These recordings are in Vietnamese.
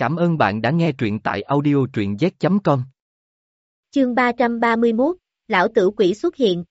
Cảm ơn bạn đã nghe truyện tại audio truyện z.com. Chương 331, Lão Tử Quỷ xuất hiện.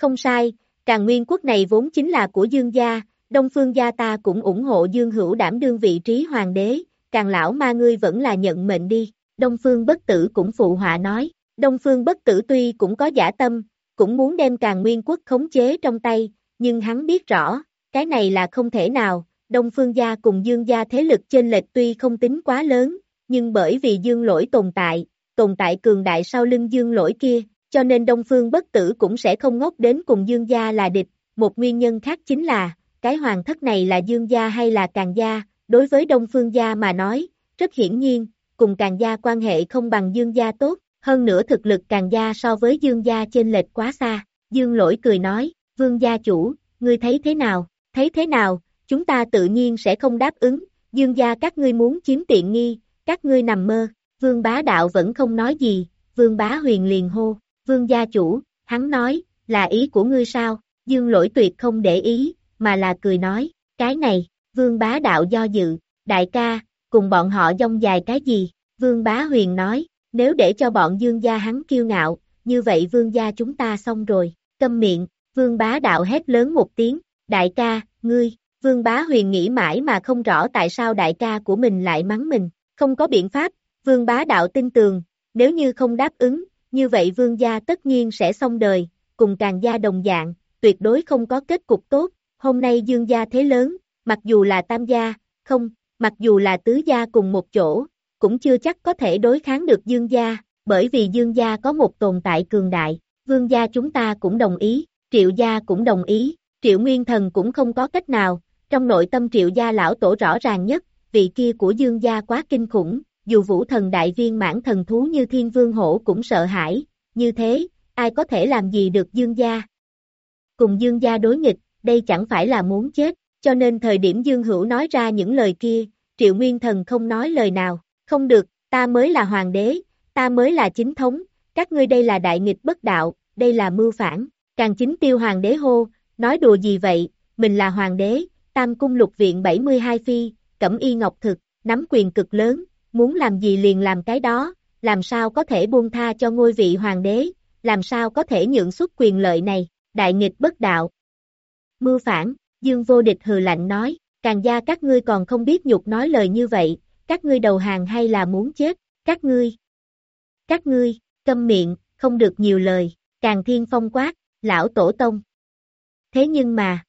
Không sai, càng nguyên quốc này vốn chính là của Dương gia, Đông Phương gia ta cũng ủng hộ Dương Hữu đảm đương vị trí hoàng đế, càng lão ma ngươi vẫn là nhận mệnh đi, Đông Phương bất tử cũng phụ họa nói, Đông Phương bất tử tuy cũng có giả tâm, cũng muốn đem càng nguyên quốc khống chế trong tay, nhưng hắn biết rõ, cái này là không thể nào, Đông Phương gia cùng Dương gia thế lực trên lệch tuy không tính quá lớn, nhưng bởi vì Dương lỗi tồn tại, tồn tại cường đại sau lưng Dương lỗi kia, cho nên Đông Phương bất tử cũng sẽ không ngốc đến cùng Dương gia là địch, một nguyên nhân khác chính là, cái hoàng thất này là Dương gia hay là Càng gia, đối với Đông Phương gia mà nói, rất hiển nhiên, cùng Càng gia quan hệ không bằng Dương gia tốt, hơn nữa thực lực Càng gia so với Dương gia trên lệch quá xa, Dương lỗi cười nói, Vương gia chủ, ngươi thấy thế nào, thấy thế nào, chúng ta tự nhiên sẽ không đáp ứng, dương gia các ngươi muốn chiếm tiện nghi, các ngươi nằm mơ, vương bá đạo vẫn không nói gì, vương bá huyền liền hô, vương gia chủ, hắn nói, là ý của ngươi sao, dương lỗi tuyệt không để ý, mà là cười nói, cái này, vương bá đạo do dự, đại ca, cùng bọn họ dông dài cái gì, vương bá huyền nói, nếu để cho bọn dương gia hắn kiêu ngạo, như vậy vương gia chúng ta xong rồi, câm miệng, vương bá đạo hét lớn một tiếng, đại ca, ngươi, Vương Bá Huyền nghĩ mãi mà không rõ tại sao đại ca của mình lại mắng mình, không có biện pháp, Vương Bá Đạo tin tường, nếu như không đáp ứng, như vậy Vương gia tất nhiên sẽ xong đời, cùng càng gia đồng dạng, tuyệt đối không có kết cục tốt, hôm nay Dương gia thế lớn, mặc dù là tam gia, không, mặc dù là tứ gia cùng một chỗ, cũng chưa chắc có thể đối kháng được Dương gia, bởi vì Dương gia có một tồn tại cường đại, Vương gia chúng ta cũng đồng ý, Triệu gia cũng đồng ý, Triệu Nguyên Thần cũng không có cách nào, trong nội tâm triệu gia lão tổ rõ ràng nhất, vị kia của dương gia quá kinh khủng, dù vũ thần đại viên mãn thần thú như thiên vương hổ cũng sợ hãi, như thế, ai có thể làm gì được dương gia? Cùng dương gia đối nghịch, đây chẳng phải là muốn chết, cho nên thời điểm dương hữu nói ra những lời kia, triệu nguyên thần không nói lời nào, không được, ta mới là hoàng đế, ta mới là chính thống, các ngươi đây là đại nghịch bất đạo, đây là mưu phản, càng chính tiêu hoàng đế hô, nói đùa gì vậy, mình là hoàng đế, Tam cung lục viện 72 phi, cẩm y ngọc thực, nắm quyền cực lớn, muốn làm gì liền làm cái đó, làm sao có thể buông tha cho ngôi vị hoàng đế, làm sao có thể nhượng xuất quyền lợi này, đại nghịch bất đạo. Mưu phản, dương vô địch hừ lạnh nói, càng gia các ngươi còn không biết nhục nói lời như vậy, các ngươi đầu hàng hay là muốn chết, các ngươi. Các ngươi, câm miệng, không được nhiều lời, càng thiên phong quát, lão tổ tông. Thế nhưng mà,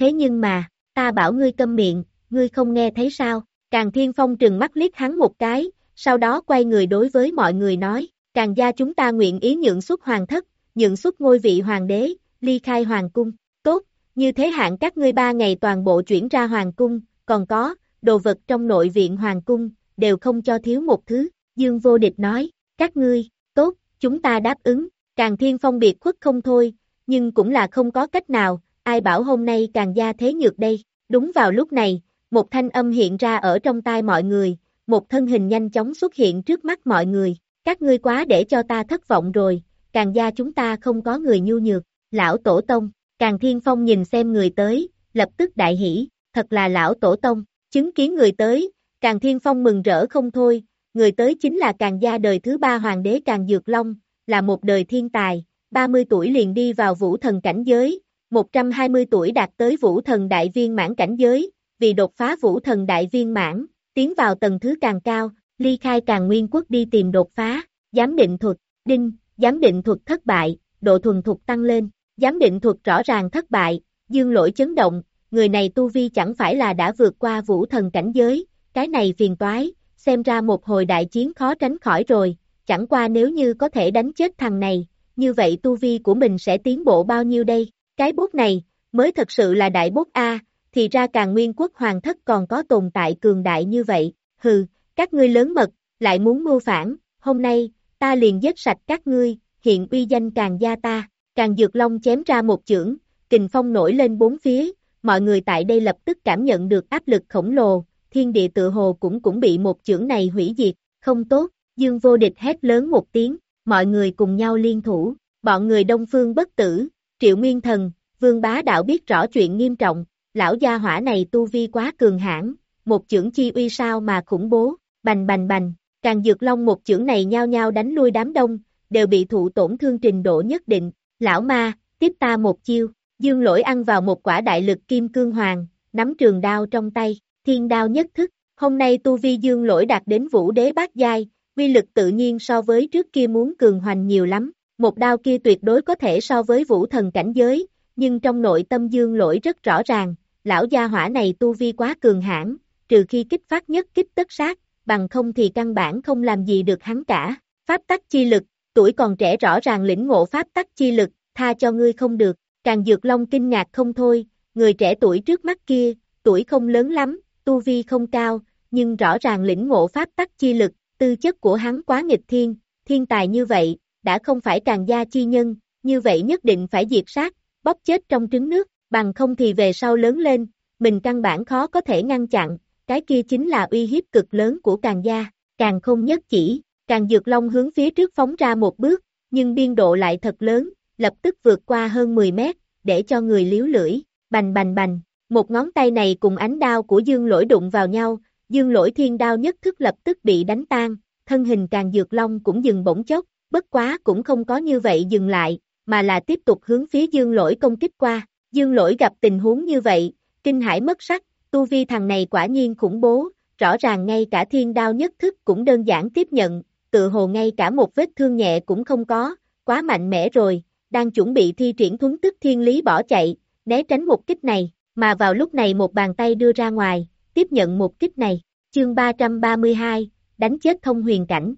Thế nhưng mà, ta bảo ngươi câm miệng, ngươi không nghe thấy sao? Càng Thiên Phong trừng mắt liếc hắn một cái, sau đó quay người đối với mọi người nói, càng gia chúng ta nguyện ý nhượng xuất hoàng thất, nhượng xuất ngôi vị hoàng đế, ly khai hoàng cung, tốt, như thế hạn các ngươi ba ngày toàn bộ chuyển ra hoàng cung, còn có, đồ vật trong nội viện hoàng cung, đều không cho thiếu một thứ, Dương Vô Địch nói, các ngươi, tốt, chúng ta đáp ứng, càng thiên phong biệt khuất không thôi, nhưng cũng là không có cách nào, ai bảo hôm nay càng gia thế nhược đây, đúng vào lúc này, một thanh âm hiện ra ở trong tai mọi người, một thân hình nhanh chóng xuất hiện trước mắt mọi người, các ngươi quá để cho ta thất vọng rồi, càng gia chúng ta không có người nhu nhược, lão tổ tông, càng thiên phong nhìn xem người tới, lập tức đại hỉ, thật là lão tổ tông, chứng kiến người tới, càng thiên phong mừng rỡ không thôi, người tới chính là càng gia đời thứ ba hoàng đế càng dược long, là một đời thiên tài, 30 tuổi liền đi vào vũ thần cảnh giới, 120 tuổi đạt tới vũ thần đại viên mãn cảnh giới, vì đột phá vũ thần đại viên mãn, tiến vào tầng thứ càng cao, ly khai càng nguyên quốc đi tìm đột phá, giám định thuật, đinh, giám định thuật thất bại, độ thuần thục tăng lên, giám định thuật rõ ràng thất bại, dương lỗi chấn động, người này tu vi chẳng phải là đã vượt qua vũ thần cảnh giới, cái này phiền toái, xem ra một hồi đại chiến khó tránh khỏi rồi, chẳng qua nếu như có thể đánh chết thằng này, như vậy tu vi của mình sẽ tiến bộ bao nhiêu đây? Cái bút này, mới thật sự là đại bút A, thì ra càng nguyên quốc hoàng thất còn có tồn tại cường đại như vậy, hừ, các ngươi lớn mật, lại muốn mưu phản, hôm nay, ta liền giết sạch các ngươi, hiện uy danh càng gia ta, càng dược long chém ra một chưởng, kình phong nổi lên bốn phía, mọi người tại đây lập tức cảm nhận được áp lực khổng lồ, thiên địa tự hồ cũng cũng bị một chưởng này hủy diệt, không tốt, dương vô địch hét lớn một tiếng, mọi người cùng nhau liên thủ, bọn người đông phương bất tử, Triệu Nguyên Thần, Vương Bá Đạo biết rõ chuyện nghiêm trọng, lão gia hỏa này tu vi quá cường hãn, một chưởng chi uy sao mà khủng bố, bành bành bành, càng dược long một chưởng này nhao nhao đánh lui đám đông, đều bị thụ tổn thương trình độ nhất định, lão ma, tiếp ta một chiêu, dương lỗi ăn vào một quả đại lực kim cương hoàng, nắm trường đao trong tay, thiên đao nhất thức, hôm nay tu vi dương lỗi đạt đến vũ đế bát giai, vi lực tự nhiên so với trước kia muốn cường hoành nhiều lắm, một đao kia tuyệt đối có thể so với vũ thần cảnh giới, nhưng trong nội tâm dương lỗi rất rõ ràng, lão gia hỏa này tu vi quá cường hãn, trừ khi kích phát nhất kích tất sát, bằng không thì căn bản không làm gì được hắn cả. Pháp tắc chi lực, tuổi còn trẻ rõ ràng lĩnh ngộ pháp tắc chi lực, tha cho ngươi không được, càng dược long kinh ngạc không thôi, người trẻ tuổi trước mắt kia, tuổi không lớn lắm, tu vi không cao, nhưng rõ ràng lĩnh ngộ pháp tắc chi lực, tư chất của hắn quá nghịch thiên, thiên tài như vậy, đã không phải càng gia chi nhân, như vậy nhất định phải diệt sát, bóp chết trong trứng nước, bằng không thì về sau lớn lên, mình căn bản khó có thể ngăn chặn, cái kia chính là uy hiếp cực lớn của càng gia, càng không nhất chỉ, càng dược long hướng phía trước phóng ra một bước, nhưng biên độ lại thật lớn, lập tức vượt qua hơn 10 mét, để cho người liếu lưỡi, bành bành bành, một ngón tay này cùng ánh đao của dương lỗi đụng vào nhau, dương lỗi thiên đao nhất thức lập tức bị đánh tan, thân hình càng dược long cũng dừng bỗng chốc, bất quá cũng không có như vậy dừng lại, mà là tiếp tục hướng phía dương lỗi công kích qua, dương lỗi gặp tình huống như vậy, kinh hải mất sắc, tu vi thằng này quả nhiên khủng bố, rõ ràng ngay cả thiên đao nhất thức cũng đơn giản tiếp nhận, tự hồ ngay cả một vết thương nhẹ cũng không có, quá mạnh mẽ rồi, đang chuẩn bị thi triển thuấn tức thiên lý bỏ chạy, né tránh một kích này, mà vào lúc này một bàn tay đưa ra ngoài, tiếp nhận một kích này, chương 332, đánh chết thông huyền cảnh.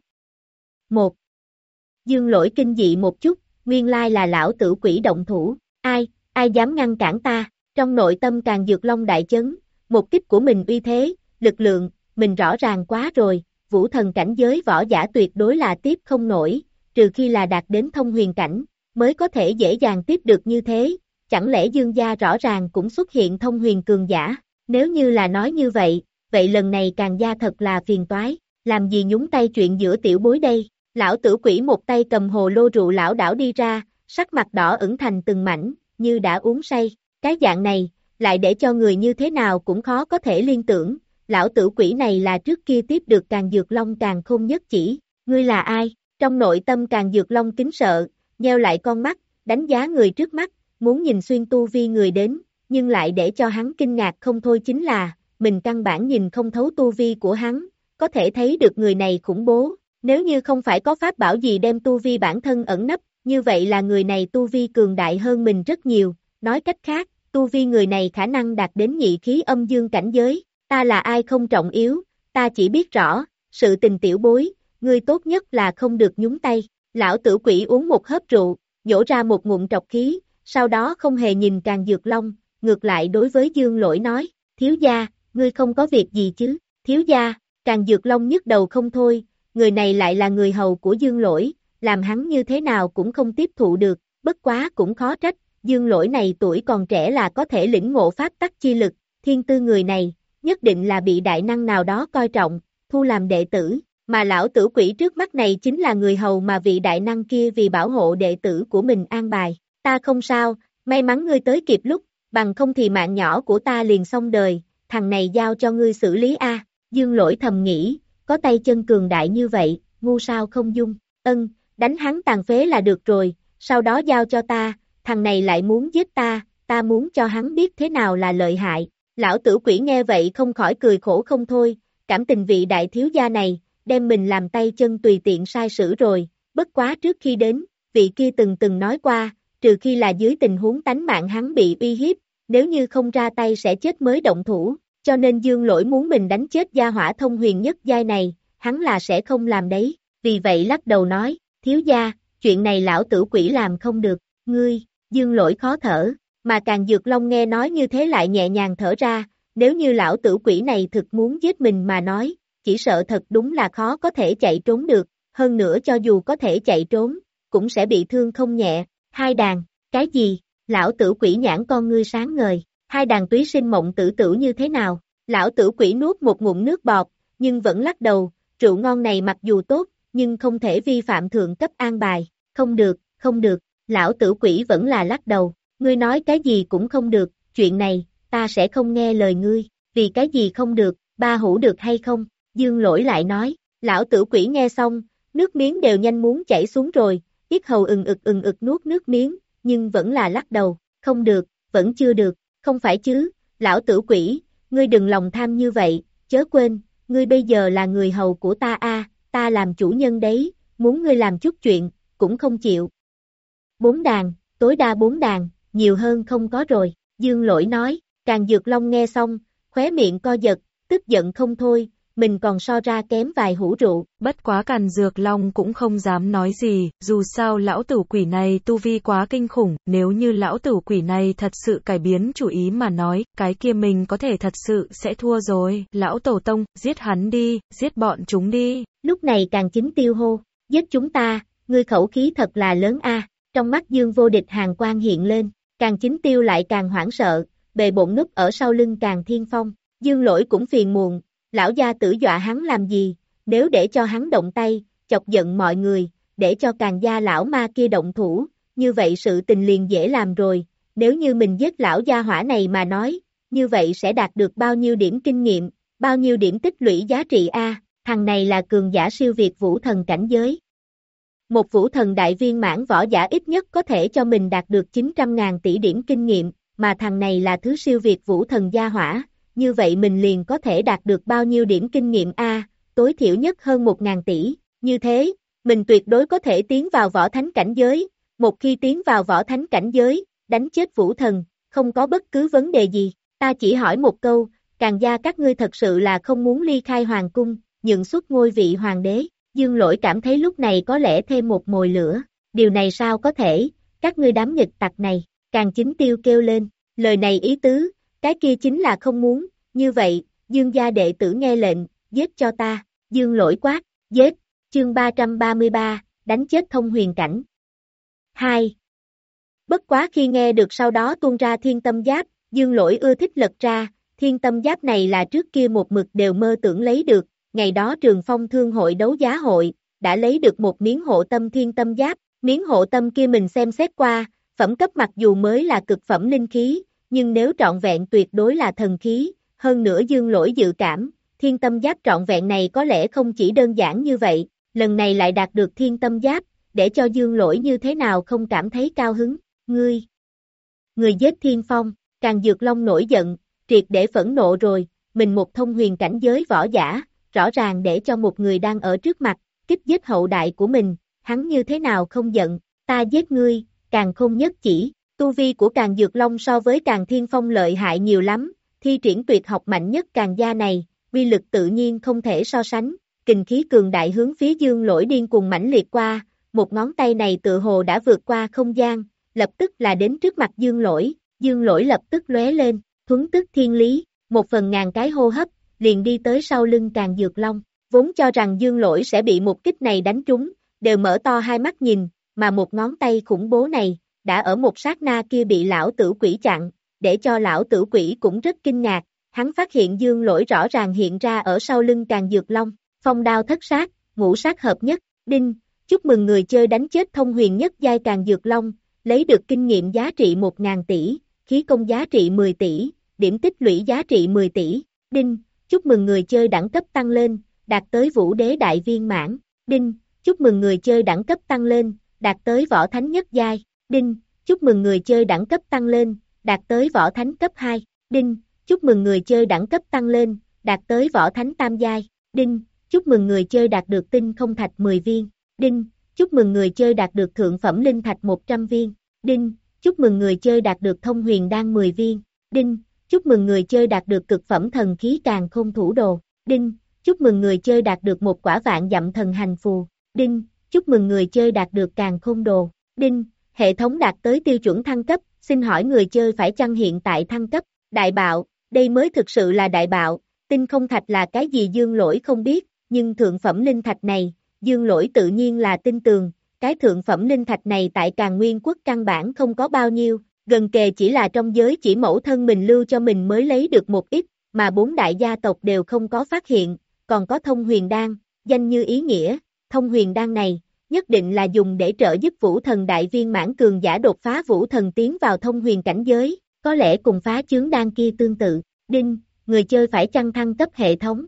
1. Dương lỗi kinh dị một chút, nguyên lai là lão tử quỷ động thủ, ai, ai dám ngăn cản ta, trong nội tâm càng dược long đại chấn, một kích của mình uy thế, lực lượng, mình rõ ràng quá rồi, vũ thần cảnh giới võ giả tuyệt đối là tiếp không nổi, trừ khi là đạt đến thông huyền cảnh, mới có thể dễ dàng tiếp được như thế, chẳng lẽ dương gia rõ ràng cũng xuất hiện thông huyền cường giả, nếu như là nói như vậy, vậy lần này càng gia thật là phiền toái, làm gì nhúng tay chuyện giữa tiểu bối đây, lão tử quỷ một tay cầm hồ lô rượu lão đảo đi ra, sắc mặt đỏ ửng thành từng mảnh, như đã uống say, cái dạng này, lại để cho người như thế nào cũng khó có thể liên tưởng, lão tử quỷ này là trước kia tiếp được càng dược long càng không nhất chỉ, ngươi là ai, trong nội tâm càng dược long kính sợ, nheo lại con mắt, đánh giá người trước mắt, muốn nhìn xuyên tu vi người đến, nhưng lại để cho hắn kinh ngạc không thôi chính là, mình căn bản nhìn không thấu tu vi của hắn, có thể thấy được người này khủng bố, nếu như không phải có pháp bảo gì đem tu vi bản thân ẩn nấp, như vậy là người này tu vi cường đại hơn mình rất nhiều, nói cách khác, tu vi người này khả năng đạt đến nhị khí âm dương cảnh giới, ta là ai không trọng yếu, ta chỉ biết rõ, sự tình tiểu bối, ngươi tốt nhất là không được nhúng tay, lão tử quỷ uống một hớp rượu, nhổ ra một ngụm trọc khí, sau đó không hề nhìn càng dược long, ngược lại đối với dương lỗi nói, thiếu gia, ngươi không có việc gì chứ, thiếu gia, càng dược long nhức đầu không thôi, người này lại là người hầu của dương lỗi, làm hắn như thế nào cũng không tiếp thụ được, bất quá cũng khó trách, dương lỗi này tuổi còn trẻ là có thể lĩnh ngộ pháp tắc chi lực, thiên tư người này, nhất định là bị đại năng nào đó coi trọng, thu làm đệ tử, mà lão tử quỷ trước mắt này chính là người hầu mà vị đại năng kia vì bảo hộ đệ tử của mình an bài, ta không sao, may mắn ngươi tới kịp lúc, bằng không thì mạng nhỏ của ta liền xong đời, thằng này giao cho ngươi xử lý a. Dương lỗi thầm nghĩ, có tay chân cường đại như vậy, ngu sao không dung, ân, đánh hắn tàn phế là được rồi, sau đó giao cho ta, thằng này lại muốn giết ta, ta muốn cho hắn biết thế nào là lợi hại. Lão tử quỷ nghe vậy không khỏi cười khổ không thôi, cảm tình vị đại thiếu gia này, đem mình làm tay chân tùy tiện sai sử rồi, bất quá trước khi đến, vị kia từng từng nói qua, trừ khi là dưới tình huống tánh mạng hắn bị uy hiếp, nếu như không ra tay sẽ chết mới động thủ, cho nên dương lỗi muốn mình đánh chết gia hỏa thông huyền nhất giai này, hắn là sẽ không làm đấy, vì vậy lắc đầu nói, thiếu gia, chuyện này lão tử quỷ làm không được, ngươi, dương lỗi khó thở, mà càng dược long nghe nói như thế lại nhẹ nhàng thở ra, nếu như lão tử quỷ này thực muốn giết mình mà nói, chỉ sợ thật đúng là khó có thể chạy trốn được, hơn nữa cho dù có thể chạy trốn, cũng sẽ bị thương không nhẹ, hai đàn, cái gì, lão tử quỷ nhãn con ngươi sáng ngời, hai đàn túy sinh mộng tử tử như thế nào, lão tử quỷ nuốt một ngụm nước bọt, nhưng vẫn lắc đầu, rượu ngon này mặc dù tốt, nhưng không thể vi phạm thượng cấp an bài, không được, không được, lão tử quỷ vẫn là lắc đầu, ngươi nói cái gì cũng không được, chuyện này, ta sẽ không nghe lời ngươi, vì cái gì không được, ba hủ được hay không? Dương lỗi lại nói, lão tử quỷ nghe xong, nước miếng đều nhanh muốn chảy xuống rồi, ít hầu ừng ực ừng ực nuốt nước miếng, nhưng vẫn là lắc đầu, không được, vẫn chưa được, không phải chứ, lão tử quỷ, ngươi đừng lòng tham như vậy, chớ quên, ngươi bây giờ là người hầu của ta a, ta làm chủ nhân đấy, muốn ngươi làm chút chuyện, cũng không chịu. Bốn đàn, tối đa bốn đàn, nhiều hơn không có rồi, dương lỗi nói, càng dược long nghe xong, khóe miệng co giật, tức giận không thôi, mình còn so ra kém vài hũ rượu. Bất quá càn dược long cũng không dám nói gì, dù sao lão tử quỷ này tu vi quá kinh khủng, nếu như lão tử quỷ này thật sự cải biến chủ ý mà nói, cái kia mình có thể thật sự sẽ thua rồi. Lão tổ tông, giết hắn đi, giết bọn chúng đi. Lúc này càng chính tiêu hô, giết chúng ta, ngươi khẩu khí thật là lớn a. Trong mắt dương vô địch hàng quang hiện lên, càng chính tiêu lại càng hoảng sợ, bề bộn núp ở sau lưng càng thiên phong. Dương lỗi cũng phiền muộn, lão gia tử dọa hắn làm gì, nếu để cho hắn động tay, chọc giận mọi người, để cho càng gia lão ma kia động thủ, như vậy sự tình liền dễ làm rồi, nếu như mình giết lão gia hỏa này mà nói, như vậy sẽ đạt được bao nhiêu điểm kinh nghiệm, bao nhiêu điểm tích lũy giá trị A, thằng này là cường giả siêu việt vũ thần cảnh giới. Một vũ thần đại viên mãn võ giả ít nhất có thể cho mình đạt được 900.000 tỷ điểm kinh nghiệm, mà thằng này là thứ siêu việt vũ thần gia hỏa, như vậy mình liền có thể đạt được bao nhiêu điểm kinh nghiệm A, tối thiểu nhất hơn 1.000 tỷ, như thế, mình tuyệt đối có thể tiến vào võ thánh cảnh giới, một khi tiến vào võ thánh cảnh giới, đánh chết vũ thần, không có bất cứ vấn đề gì, ta chỉ hỏi một câu, càng gia các ngươi thật sự là không muốn ly khai hoàng cung, nhận xuất ngôi vị hoàng đế, dương lỗi cảm thấy lúc này có lẽ thêm một mồi lửa, điều này sao có thể, các ngươi đám nghịch tặc này, càng chính tiêu kêu lên, lời này ý tứ, cái kia chính là không muốn, như vậy, dương gia đệ tử nghe lệnh, giết cho ta, dương lỗi quát, giết, chương 333, đánh chết thông huyền cảnh. 2. Bất quá khi nghe được sau đó tuôn ra thiên tâm giáp, dương lỗi ưa thích lật ra, thiên tâm giáp này là trước kia một mực đều mơ tưởng lấy được, ngày đó trường phong thương hội đấu giá hội, đã lấy được một miếng hộ tâm thiên tâm giáp, miếng hộ tâm kia mình xem xét qua, phẩm cấp mặc dù mới là cực phẩm linh khí, nhưng nếu trọn vẹn tuyệt đối là thần khí, hơn nữa dương lỗi dự cảm, thiên tâm giáp trọn vẹn này có lẽ không chỉ đơn giản như vậy, lần này lại đạt được thiên tâm giáp, để cho dương lỗi như thế nào không cảm thấy cao hứng, ngươi. Người giết thiên phong, càng dược long nổi giận, triệt để phẫn nộ rồi, mình một thông huyền cảnh giới võ giả, rõ ràng để cho một người đang ở trước mặt, kích giết hậu đại của mình, hắn như thế nào không giận, ta giết ngươi, càng không nhất chỉ, Tu vi của càng dược long so với càng thiên phong lợi hại nhiều lắm, thi triển tuyệt học mạnh nhất càng gia này, vi lực tự nhiên không thể so sánh, kình khí cường đại hướng phía dương lỗi điên cùng mãnh liệt qua, một ngón tay này tự hồ đã vượt qua không gian, lập tức là đến trước mặt dương lỗi, dương lỗi lập tức lóe lên, thuấn tức thiên lý, một phần ngàn cái hô hấp, liền đi tới sau lưng càng dược long, vốn cho rằng dương lỗi sẽ bị một kích này đánh trúng, đều mở to hai mắt nhìn, mà một ngón tay khủng bố này, đã ở một sát na kia bị lão tử quỷ chặn, để cho lão tử quỷ cũng rất kinh ngạc, hắn phát hiện dương lỗi rõ ràng hiện ra ở sau lưng càng dược long, phong đao thất sát, ngũ sát hợp nhất, đinh, chúc mừng người chơi đánh chết thông huyền nhất giai càng dược long, lấy được kinh nghiệm giá trị 1.000 tỷ, khí công giá trị 10 tỷ, điểm tích lũy giá trị 10 tỷ, đinh, chúc mừng người chơi đẳng cấp tăng lên, đạt tới vũ đế đại viên mãn, đinh, chúc mừng người chơi đẳng cấp tăng lên, đạt tới võ thánh nhất giai, Đinh, chúc mừng người chơi đẳng cấp tăng lên, đạt tới võ thánh cấp 2. Đinh, chúc mừng người chơi đẳng cấp tăng lên, đạt tới võ thánh tam giai. Đinh, chúc mừng người chơi đạt được tinh không thạch 10 viên. Đinh, chúc mừng người chơi đạt được thượng phẩm linh thạch 100 viên. Đinh, chúc mừng người chơi đạt được thông huyền đan 10 viên. Đinh, chúc mừng người chơi đạt được cực phẩm thần khí càng không thủ đồ. Đinh, chúc mừng người chơi đạt được một quả vạn dặm thần hành phù. Đinh, chúc mừng người chơi đạt được càng không đồ. Đinh, Hệ thống đạt tới tiêu chuẩn thăng cấp, xin hỏi người chơi phải chăng hiện tại thăng cấp, đại bạo, đây mới thực sự là đại bạo, tinh không thạch là cái gì dương lỗi không biết, nhưng thượng phẩm linh thạch này, dương lỗi tự nhiên là tin tường, cái thượng phẩm linh thạch này tại càng nguyên quốc căn bản không có bao nhiêu, gần kề chỉ là trong giới chỉ mẫu thân mình lưu cho mình mới lấy được một ít, mà bốn đại gia tộc đều không có phát hiện, còn có thông huyền đan, danh như ý nghĩa, thông huyền đan này, nhất định là dùng để trợ giúp vũ thần đại viên mãn cường giả đột phá vũ thần tiến vào thông huyền cảnh giới, có lẽ cùng phá chướng đan kia tương tự. Đinh, người chơi phải chăng thăng cấp hệ thống.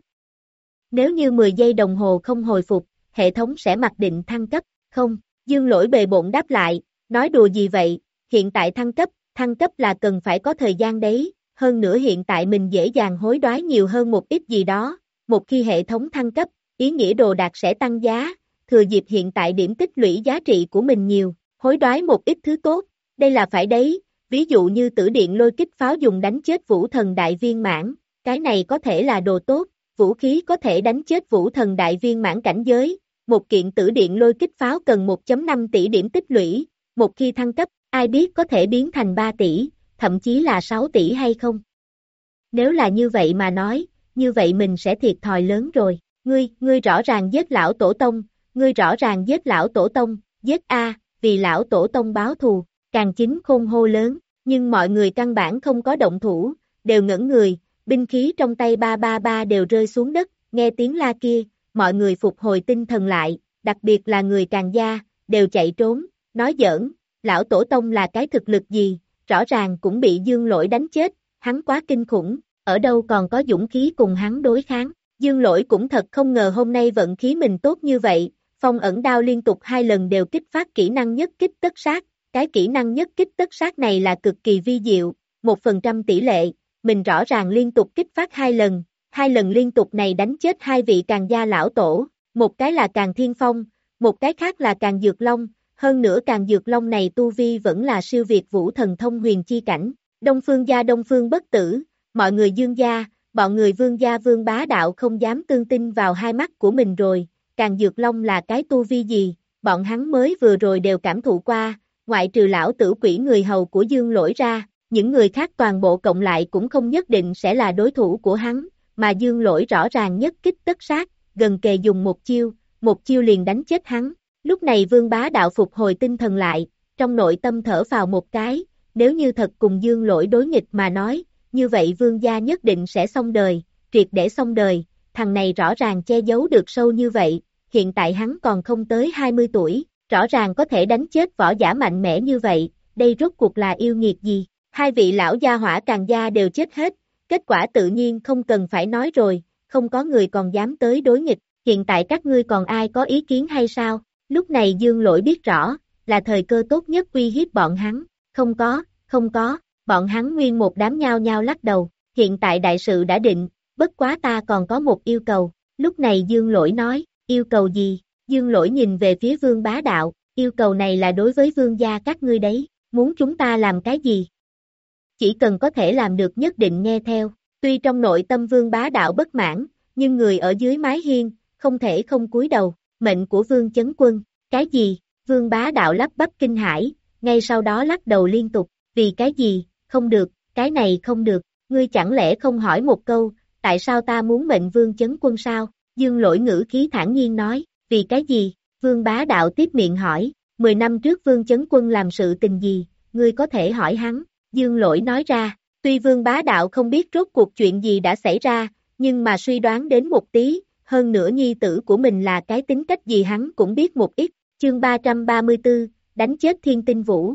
Nếu như 10 giây đồng hồ không hồi phục, hệ thống sẽ mặc định thăng cấp, không, dương lỗi bề bộn đáp lại, nói đùa gì vậy, hiện tại thăng cấp, thăng cấp là cần phải có thời gian đấy, hơn nữa hiện tại mình dễ dàng hối đoái nhiều hơn một ít gì đó, một khi hệ thống thăng cấp, ý nghĩa đồ đạc sẽ tăng giá, thừa dịp hiện tại điểm tích lũy giá trị của mình nhiều, hối đoái một ít thứ tốt, đây là phải đấy, ví dụ như tử điện lôi kích pháo dùng đánh chết vũ thần đại viên mãn, cái này có thể là đồ tốt, vũ khí có thể đánh chết vũ thần đại viên mãn cảnh giới, một kiện tử điện lôi kích pháo cần 1.5 tỷ điểm tích lũy, một khi thăng cấp, ai biết có thể biến thành 3 tỷ, thậm chí là 6 tỷ hay không. Nếu là như vậy mà nói, như vậy mình sẽ thiệt thòi lớn rồi, ngươi, ngươi rõ ràng giết lão tổ tông, ngươi rõ ràng giết lão tổ tông, giết A, vì lão tổ tông báo thù, càng chính khôn hô lớn, nhưng mọi người căn bản không có động thủ, đều ngẩn người, binh khí trong tay ba ba ba đều rơi xuống đất, nghe tiếng la kia, mọi người phục hồi tinh thần lại, đặc biệt là người càng gia, đều chạy trốn, nói giỡn, lão tổ tông là cái thực lực gì, rõ ràng cũng bị dương lỗi đánh chết, hắn quá kinh khủng, ở đâu còn có dũng khí cùng hắn đối kháng, dương lỗi cũng thật không ngờ hôm nay vận khí mình tốt như vậy, phong ẩn đao liên tục hai lần đều kích phát kỹ năng nhất kích tất sát, cái kỹ năng nhất kích tất sát này là cực kỳ vi diệu, một phần trăm tỷ lệ, mình rõ ràng liên tục kích phát hai lần, hai lần liên tục này đánh chết hai vị càng gia lão tổ, một cái là càng thiên phong, một cái khác là càng dược long, hơn nữa càng dược long này tu vi vẫn là siêu việt vũ thần thông huyền chi cảnh, đông phương gia đông phương bất tử, mọi người dương gia, bọn người vương gia vương bá đạo không dám tương tin vào hai mắt của mình rồi, càng dược long là cái tu vi gì, bọn hắn mới vừa rồi đều cảm thụ qua, ngoại trừ lão tử quỷ người hầu của dương lỗi ra, những người khác toàn bộ cộng lại cũng không nhất định sẽ là đối thủ của hắn, mà dương lỗi rõ ràng nhất kích tất sát, gần kề dùng một chiêu, một chiêu liền đánh chết hắn. Lúc này vương bá đạo phục hồi tinh thần lại, trong nội tâm thở vào một cái, nếu như thật cùng dương lỗi đối nghịch mà nói, như vậy vương gia nhất định sẽ xong đời, triệt để xong đời, thằng này rõ ràng che giấu được sâu như vậy, hiện tại hắn còn không tới 20 tuổi, rõ ràng có thể đánh chết võ giả mạnh mẽ như vậy, đây rốt cuộc là yêu nghiệt gì, hai vị lão gia hỏa càng gia đều chết hết, kết quả tự nhiên không cần phải nói rồi, không có người còn dám tới đối nghịch, hiện tại các ngươi còn ai có ý kiến hay sao, lúc này dương lỗi biết rõ, là thời cơ tốt nhất uy hiếp bọn hắn, không có, không có, bọn hắn nguyên một đám nhao nhao lắc đầu, hiện tại đại sự đã định, bất quá ta còn có một yêu cầu, lúc này dương lỗi nói, yêu cầu gì, dương lỗi nhìn về phía vương bá đạo, yêu cầu này là đối với vương gia các ngươi đấy, muốn chúng ta làm cái gì, chỉ cần có thể làm được nhất định nghe theo. Tuy trong nội tâm vương bá đạo bất mãn, nhưng người ở dưới mái hiên, không thể không cúi đầu, mệnh của vương chấn quân, cái gì, vương bá đạo lắp bắp kinh hải, ngay sau đó lắc đầu liên tục, vì cái gì, không được, cái này không được, ngươi chẳng lẽ không hỏi một câu, tại sao ta muốn mệnh vương chấn quân sao, dương lỗi ngữ khí thản nhiên nói, vì cái gì, vương bá đạo tiếp miệng hỏi, 10 năm trước vương chấn quân làm sự tình gì, ngươi có thể hỏi hắn, Dương lỗi nói ra, tuy vương bá đạo không biết rốt cuộc chuyện gì đã xảy ra, nhưng mà suy đoán đến một tí, hơn nữa nhi tử của mình là cái tính cách gì hắn cũng biết một ít, chương 334, đánh chết thiên tinh vũ.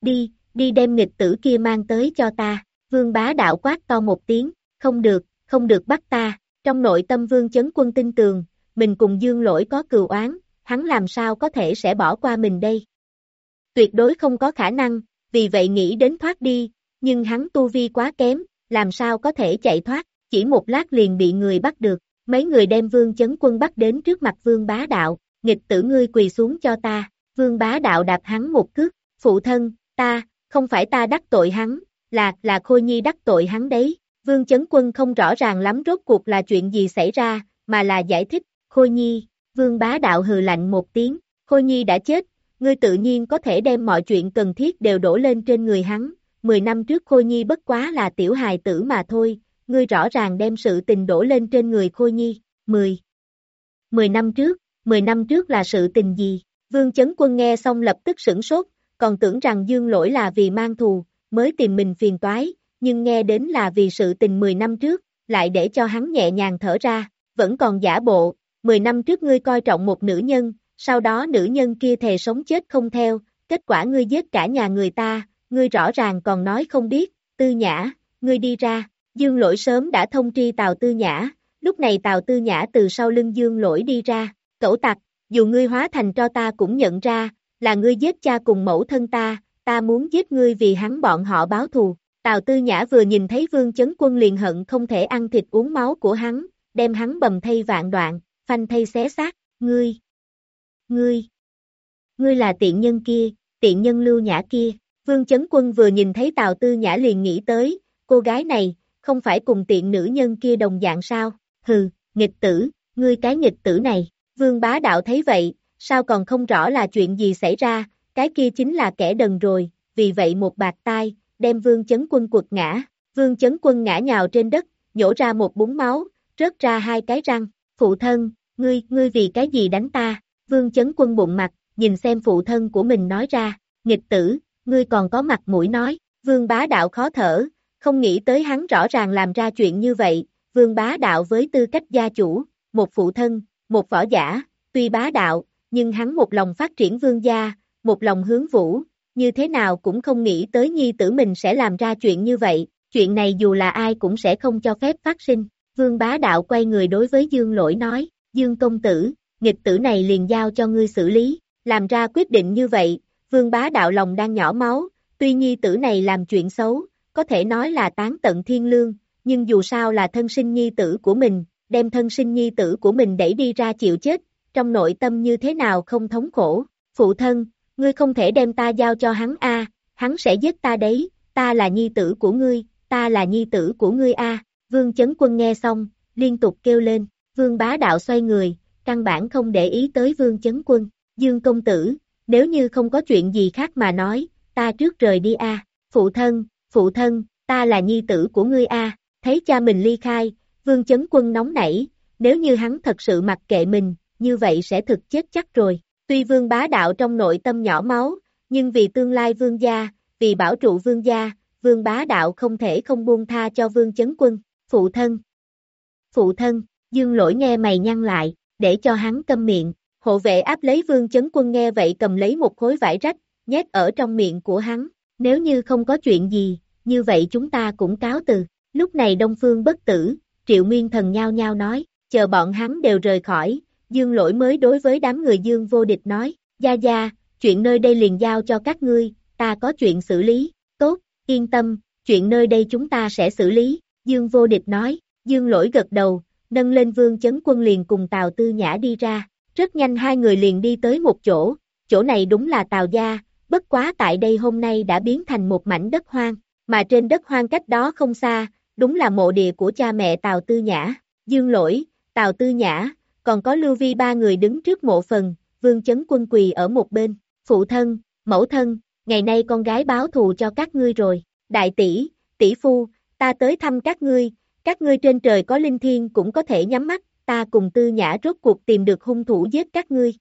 Đi, đi đem nghịch tử kia mang tới cho ta, vương bá đạo quát to một tiếng, không được, không được bắt ta, trong nội tâm vương chấn quân tin tường, mình cùng dương lỗi có cừu oán, hắn làm sao có thể sẽ bỏ qua mình đây. Tuyệt đối không có khả năng, vì vậy nghĩ đến thoát đi, nhưng hắn tu vi quá kém, làm sao có thể chạy thoát, chỉ một lát liền bị người bắt được, mấy người đem vương chấn quân bắt đến trước mặt vương bá đạo, nghịch tử ngươi quỳ xuống cho ta, vương bá đạo đạp hắn một cước, phụ thân, ta, không phải ta đắc tội hắn, là, là Khôi Nhi đắc tội hắn đấy, vương chấn quân không rõ ràng lắm rốt cuộc là chuyện gì xảy ra, mà là giải thích, Khôi Nhi, vương bá đạo hừ lạnh một tiếng, Khôi Nhi đã chết, ngươi tự nhiên có thể đem mọi chuyện cần thiết đều đổ lên trên người hắn, 10 năm trước Khôi Nhi bất quá là tiểu hài tử mà thôi, ngươi rõ ràng đem sự tình đổ lên trên người Khôi Nhi, 10. 10 năm trước, 10 năm trước là sự tình gì? Vương Chấn Quân nghe xong lập tức sửng sốt, còn tưởng rằng Dương Lỗi là vì mang thù, mới tìm mình phiền toái, nhưng nghe đến là vì sự tình 10 năm trước, lại để cho hắn nhẹ nhàng thở ra, vẫn còn giả bộ, 10 năm trước ngươi coi trọng một nữ nhân, sau đó nữ nhân kia thề sống chết không theo, kết quả ngươi giết cả nhà người ta, ngươi rõ ràng còn nói không biết, tư nhã, ngươi đi ra, Dương lỗi sớm đã thông tri Tào Tư Nhã, lúc này Tào Tư Nhã từ sau lưng Dương lỗi đi ra, cẩu tặc, dù ngươi hóa thành cho ta cũng nhận ra, là ngươi giết cha cùng mẫu thân ta, ta muốn giết ngươi vì hắn bọn họ báo thù. Tào Tư Nhã vừa nhìn thấy Vương Chấn Quân liền hận không thể ăn thịt uống máu của hắn, đem hắn bầm thay vạn đoạn, phanh thay xé xác, ngươi, ngươi, ngươi là tiện nhân kia, tiện nhân lưu nhã kia. Vương Chấn Quân vừa nhìn thấy Tào Tư Nhã liền nghĩ tới, cô gái này, không phải cùng tiện nữ nhân kia đồng dạng sao, hừ, nghịch tử, ngươi cái nghịch tử này, Vương Bá Đạo thấy vậy, sao còn không rõ là chuyện gì xảy ra, cái kia chính là kẻ đần rồi, vì vậy một bạc tai, đem Vương Chấn Quân quật ngã, Vương Chấn Quân ngã nhào trên đất, nhổ ra một búng máu, rớt ra hai cái răng, phụ thân, ngươi, ngươi vì cái gì đánh ta, Vương Chấn Quân bụng mặt, nhìn xem phụ thân của mình nói ra, nghịch tử, ngươi còn có mặt mũi nói, Vương Bá Đạo khó thở, không nghĩ tới hắn rõ ràng làm ra chuyện như vậy, Vương Bá Đạo với tư cách gia chủ, một phụ thân, một võ giả, tuy bá đạo, nhưng hắn một lòng phát triển vương gia, một lòng hướng vũ, như thế nào cũng không nghĩ tới nhi tử mình sẽ làm ra chuyện như vậy, chuyện này dù là ai cũng sẽ không cho phép phát sinh. Vương bá đạo quay người đối với Dương lỗi nói, Dương công tử, nghịch tử này liền giao cho ngươi xử lý, làm ra quyết định như vậy, vương bá đạo lòng đang nhỏ máu, tuy nhi tử này làm chuyện xấu, có thể nói là tán tận thiên lương, nhưng dù sao là thân sinh nhi tử của mình, đem thân sinh nhi tử của mình đẩy đi ra chịu chết, trong nội tâm như thế nào không thống khổ, phụ thân, ngươi không thể đem ta giao cho hắn a, hắn sẽ giết ta đấy, ta là nhi tử của ngươi, ta là nhi tử của ngươi a. Vương Chấn Quân nghe xong, liên tục kêu lên, Vương Bá Đạo xoay người, căn bản không để ý tới Vương Chấn Quân, Dương Công Tử, nếu như không có chuyện gì khác mà nói, ta trước rời đi a. Phụ thân, phụ thân, ta là nhi tử của ngươi a. Thấy cha mình ly khai, Vương Chấn Quân nóng nảy, nếu như hắn thật sự mặc kệ mình, như vậy sẽ thực chết chắc rồi. Tuy vương bá đạo trong nội tâm nhỏ máu, nhưng vì tương lai vương gia, vì bảo trụ vương gia, vương bá đạo không thể không buông tha cho vương chấn quân, phụ thân. Phụ thân, dương lỗi nghe mày nhăn lại, để cho hắn câm miệng, hộ vệ áp lấy vương chấn quân nghe vậy cầm lấy một khối vải rách, nhét ở trong miệng của hắn, nếu như không có chuyện gì, như vậy chúng ta cũng cáo từ. Lúc này Đông Phương bất tử, Triệu Nguyên Thần nhao nhao nói, chờ bọn hắn đều rời khỏi, Dương lỗi mới đối với đám người Dương vô địch nói, Gia Gia, chuyện nơi đây liền giao cho các ngươi, ta có chuyện xử lý, tốt, yên tâm, chuyện nơi đây chúng ta sẽ xử lý, Dương vô địch nói, Dương lỗi gật đầu, nâng lên vương chấn quân liền cùng Tào Tư Nhã đi ra, rất nhanh hai người liền đi tới một chỗ, chỗ này đúng là Tào Gia, bất quá tại đây hôm nay đã biến thành một mảnh đất hoang, mà trên đất hoang cách đó không xa, đúng là mộ địa của cha mẹ Tào Tư Nhã, Dương lỗi, Tào Tư Nhã, còn có Lưu Vi ba người đứng trước mộ phần, vương chấn quân quỳ ở một bên, phụ thân, mẫu thân, ngày nay con gái báo thù cho các ngươi rồi, đại tỷ, tỷ phu, ta tới thăm các ngươi, các ngươi trên trời có linh thiên cũng có thể nhắm mắt, ta cùng tư nhã rốt cuộc tìm được hung thủ giết các ngươi.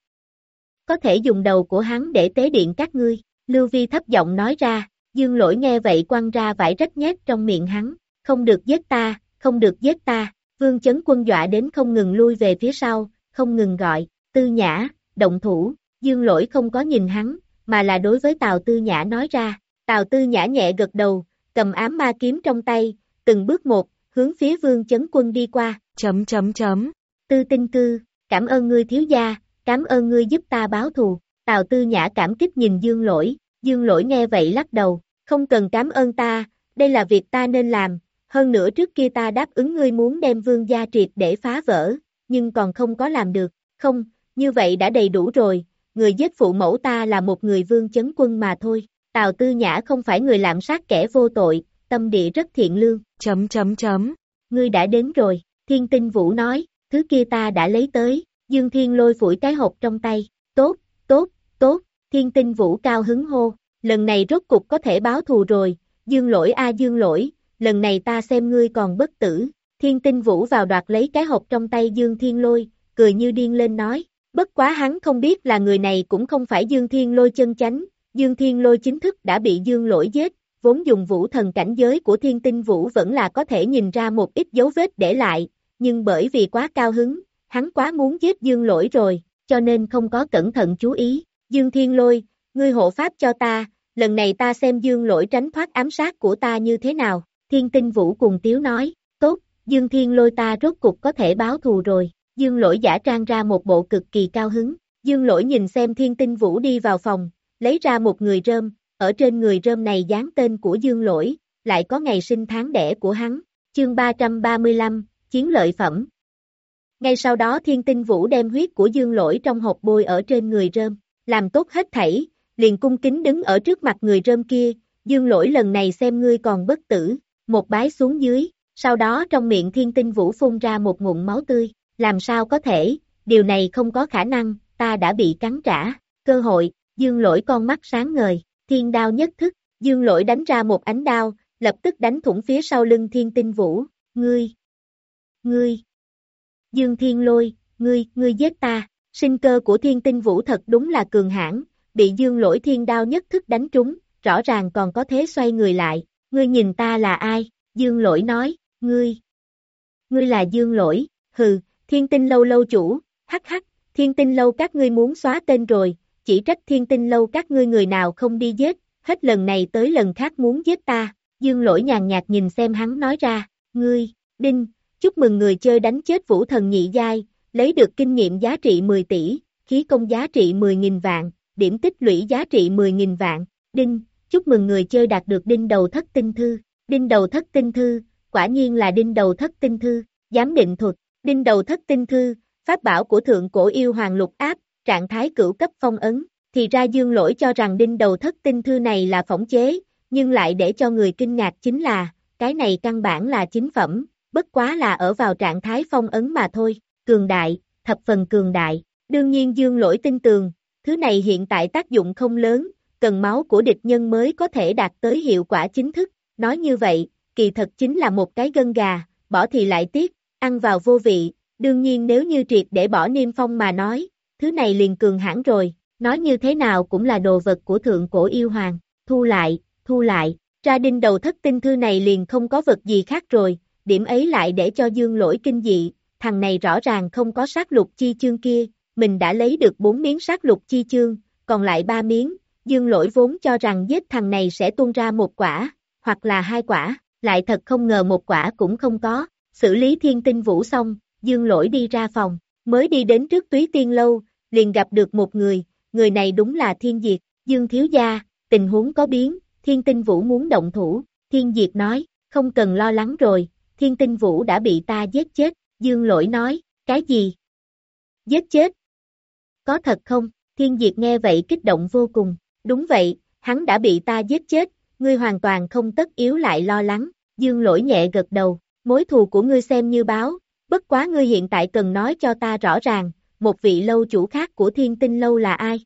Có thể dùng đầu của hắn để tế điện các ngươi, Lưu Vi thấp giọng nói ra, dương lỗi nghe vậy quăng ra vải rách nhét trong miệng hắn, không được giết ta, không được giết ta, Vương chấn quân dọa đến không ngừng lui về phía sau, không ngừng gọi, tư nhã, động thủ, dương lỗi không có nhìn hắn, mà là đối với Tào Tư Nhã nói ra, Tào Tư Nhã nhẹ gật đầu, cầm ám ma kiếm trong tay, từng bước một, hướng phía vương chấn quân đi qua, chấm chấm chấm, tư tinh cư, cảm ơn ngươi thiếu gia, cảm ơn ngươi giúp ta báo thù, Tào Tư Nhã cảm kích nhìn dương lỗi, dương lỗi nghe vậy lắc đầu, không cần cảm ơn ta, đây là việc ta nên làm, hơn nữa trước kia ta đáp ứng ngươi muốn đem vương gia triệt để phá vỡ, nhưng còn không có làm được, không, như vậy đã đầy đủ rồi, người giết phụ mẫu ta là một người vương chấn quân mà thôi, Tào Tư Nhã không phải người lạm sát kẻ vô tội, tâm địa rất thiện lương, chấm chấm chấm, ngươi đã đến rồi, thiên tinh vũ nói, thứ kia ta đã lấy tới, Dương Thiên lôi phủi cái hộp trong tay, tốt, tốt, tốt, thiên tinh vũ cao hứng hô, lần này rốt cục có thể báo thù rồi, Dương lỗi a Dương lỗi, lần này ta xem ngươi còn bất tử. Thiên tinh vũ vào đoạt lấy cái hộp trong tay Dương Thiên Lôi, cười như điên lên nói, bất quá hắn không biết là người này cũng không phải Dương Thiên Lôi chân chánh, Dương Thiên Lôi chính thức đã bị Dương lỗi giết, vốn dùng vũ thần cảnh giới của thiên tinh vũ vẫn là có thể nhìn ra một ít dấu vết để lại, nhưng bởi vì quá cao hứng, hắn quá muốn giết Dương lỗi rồi, cho nên không có cẩn thận chú ý, Dương Thiên Lôi, ngươi hộ pháp cho ta, lần này ta xem Dương lỗi tránh thoát ám sát của ta như thế nào, thiên tinh vũ cùng tiếu nói, tốt, Dương Thiên lôi ta rốt cục có thể báo thù rồi, Dương lỗi giả trang ra một bộ cực kỳ cao hứng, Dương lỗi nhìn xem thiên tinh vũ đi vào phòng, lấy ra một người rơm, ở trên người rơm này dán tên của Dương lỗi, lại có ngày sinh tháng đẻ của hắn, chương 335, chiến lợi phẩm. Ngay sau đó thiên tinh vũ đem huyết của Dương lỗi trong hộp bôi ở trên người rơm, làm tốt hết thảy, liền cung kính đứng ở trước mặt người rơm kia, Dương lỗi lần này xem ngươi còn bất tử, một bái xuống dưới, sau đó trong miệng thiên tinh vũ phun ra một ngụm máu tươi, làm sao có thể, điều này không có khả năng, ta đã bị cắn trả, cơ hội, dương lỗi con mắt sáng ngời, thiên đao nhất thức, dương lỗi đánh ra một ánh đao, lập tức đánh thủng phía sau lưng thiên tinh vũ, ngươi, ngươi, dương thiên lôi, ngươi, ngươi giết ta, sinh cơ của thiên tinh vũ thật đúng là cường hãn bị dương lỗi thiên đao nhất thức đánh trúng, rõ ràng còn có thế xoay người lại, ngươi nhìn ta là ai, dương lỗi nói, ngươi, ngươi là dương lỗi, hừ, thiên tinh lâu lâu chủ, hắc hắc, thiên tinh lâu các ngươi muốn xóa tên rồi, chỉ trách thiên tinh lâu các ngươi người nào không đi giết, hết lần này tới lần khác muốn giết ta, dương lỗi nhàn nhạt nhìn xem hắn nói ra, ngươi, đinh, chúc mừng người chơi đánh chết vũ thần nhị giai, lấy được kinh nghiệm giá trị 10 tỷ, khí công giá trị 10.000 vạn, điểm tích lũy giá trị 10.000 vạn, đinh, chúc mừng người chơi đạt được đinh đầu thất tinh thư, đinh đầu thất tinh thư, quả nhiên là đinh đầu thất tinh thư, giám định thuật, đinh đầu thất tinh thư, pháp bảo của thượng cổ yêu hoàng lục áp, trạng thái cửu cấp phong ấn, thì ra dương lỗi cho rằng đinh đầu thất tinh thư này là phỏng chế, nhưng lại để cho người kinh ngạc chính là, cái này căn bản là chính phẩm, bất quá là ở vào trạng thái phong ấn mà thôi, cường đại, thập phần cường đại, đương nhiên dương lỗi tin tường, thứ này hiện tại tác dụng không lớn, cần máu của địch nhân mới có thể đạt tới hiệu quả chính thức, nói như vậy, kỳ thật chính là một cái gân gà, bỏ thì lại tiếc, ăn vào vô vị, đương nhiên nếu như triệt để bỏ niêm phong mà nói, thứ này liền cường hãn rồi, nói như thế nào cũng là đồ vật của thượng cổ yêu hoàng, thu lại, thu lại, ra đinh đầu thất tinh thư này liền không có vật gì khác rồi, điểm ấy lại để cho dương lỗi kinh dị, thằng này rõ ràng không có sát lục chi chương kia, mình đã lấy được 4 miếng sát lục chi chương, còn lại 3 miếng, dương lỗi vốn cho rằng giết thằng này sẽ tuôn ra một quả, hoặc là hai quả, lại thật không ngờ một quả cũng không có, xử lý thiên tinh vũ xong, dương lỗi đi ra phòng, mới đi đến trước túy tiên lâu, liền gặp được một người, người này đúng là thiên diệt, dương thiếu gia, tình huống có biến, thiên tinh vũ muốn động thủ, thiên diệt nói, không cần lo lắng rồi, thiên tinh vũ đã bị ta giết chết, dương lỗi nói, cái gì? Giết chết? Có thật không? Thiên diệt nghe vậy kích động vô cùng, đúng vậy, hắn đã bị ta giết chết, ngươi hoàn toàn không tất yếu lại lo lắng, dương lỗi nhẹ gật đầu, mối thù của ngươi xem như báo, bất quá ngươi hiện tại cần nói cho ta rõ ràng, một vị lâu chủ khác của thiên tinh lâu là ai?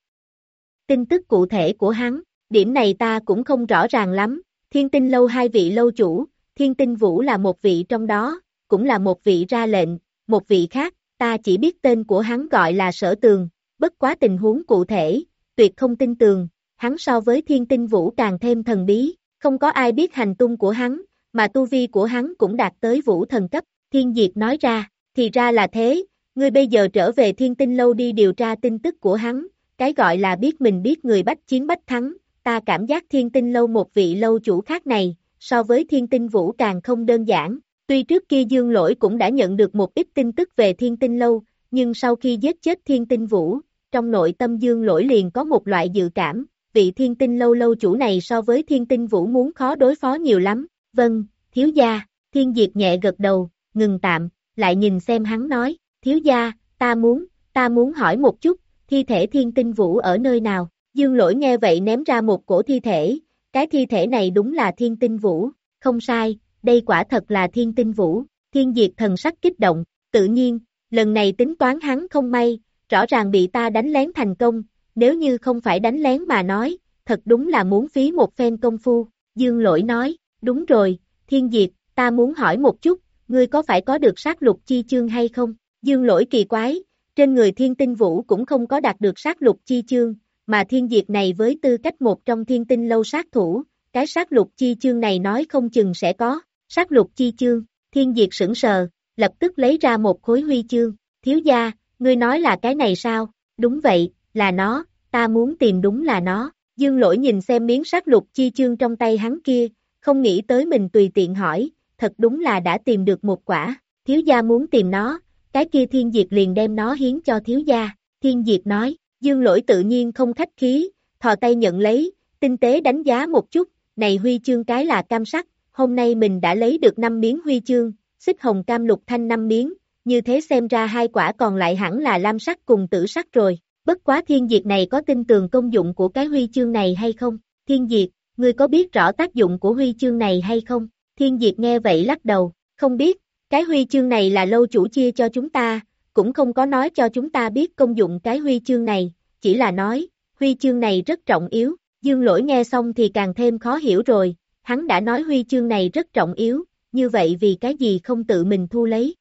Tin tức cụ thể của hắn, điểm này ta cũng không rõ ràng lắm, thiên tinh lâu hai vị lâu chủ, thiên tinh vũ là một vị trong đó, cũng là một vị ra lệnh, một vị khác, ta chỉ biết tên của hắn gọi là sở tường, bất quá tình huống cụ thể, tuyệt không tin tường, hắn so với thiên tinh vũ càng thêm thần bí, không có ai biết hành tung của hắn, mà tu vi của hắn cũng đạt tới vũ thần cấp, thiên diệt nói ra, thì ra là thế, ngươi bây giờ trở về thiên tinh lâu đi điều tra tin tức của hắn, cái gọi là biết mình biết người bách chiến bách thắng, ta cảm giác thiên tinh lâu một vị lâu chủ khác này, so với thiên tinh vũ càng không đơn giản, tuy trước kia dương lỗi cũng đã nhận được một ít tin tức về thiên tinh lâu, nhưng sau khi giết chết thiên tinh vũ, trong nội tâm dương lỗi liền có một loại dự cảm, vị thiên tinh lâu lâu chủ này so với thiên tinh vũ muốn khó đối phó nhiều lắm, vâng, thiếu gia, thiên diệt nhẹ gật đầu, ngừng tạm, lại nhìn xem hắn nói, thiếu gia, ta muốn, ta muốn hỏi một chút, thi thể thiên tinh vũ ở nơi nào, dương lỗi nghe vậy ném ra một cổ thi thể, cái thi thể này đúng là thiên tinh vũ, không sai, đây quả thật là thiên tinh vũ, thiên diệt thần sắc kích động, tự nhiên, lần này tính toán hắn không may, rõ ràng bị ta đánh lén thành công, nếu như không phải đánh lén mà nói, thật đúng là muốn phí một phen công phu, dương lỗi nói, đúng rồi, thiên Diệp, ta muốn hỏi một chút, ngươi có phải có được sát lục chi chương hay không? Dương lỗi kỳ quái, trên người thiên tinh vũ cũng không có đạt được sát lục chi chương, mà thiên Diệp này với tư cách một trong thiên tinh lâu sát thủ, cái sát lục chi chương này nói không chừng sẽ có, sát lục chi chương, thiên Diệp sững sờ, lập tức lấy ra một khối huy chương, thiếu gia, ngươi nói là cái này sao, đúng vậy, là nó, ta muốn tìm đúng là nó, dương lỗi nhìn xem miếng sát lục chi chương trong tay hắn kia, không nghĩ tới mình tùy tiện hỏi, thật đúng là đã tìm được một quả, thiếu gia muốn tìm nó, cái kia thiên diệt liền đem nó hiến cho thiếu gia, thiên diệt nói, dương lỗi tự nhiên không khách khí, thò tay nhận lấy, tinh tế đánh giá một chút, này huy chương cái là cam sắc, hôm nay mình đã lấy được 5 miếng huy chương, xích hồng cam lục thanh 5 miếng, như thế xem ra hai quả còn lại hẳn là lam sắc cùng tử sắc rồi, bất quá thiên diệt này có tin tường công dụng của cái huy chương này hay không, thiên diệt, ngươi có biết rõ tác dụng của huy chương này hay không, thiên diệt nghe vậy lắc đầu, không biết, cái huy chương này là lâu chủ chia cho chúng ta, cũng không có nói cho chúng ta biết công dụng cái huy chương này, chỉ là nói, huy chương này rất trọng yếu, dương lỗi nghe xong thì càng thêm khó hiểu rồi, hắn đã nói huy chương này rất trọng yếu, như vậy vì cái gì không tự mình thu lấy?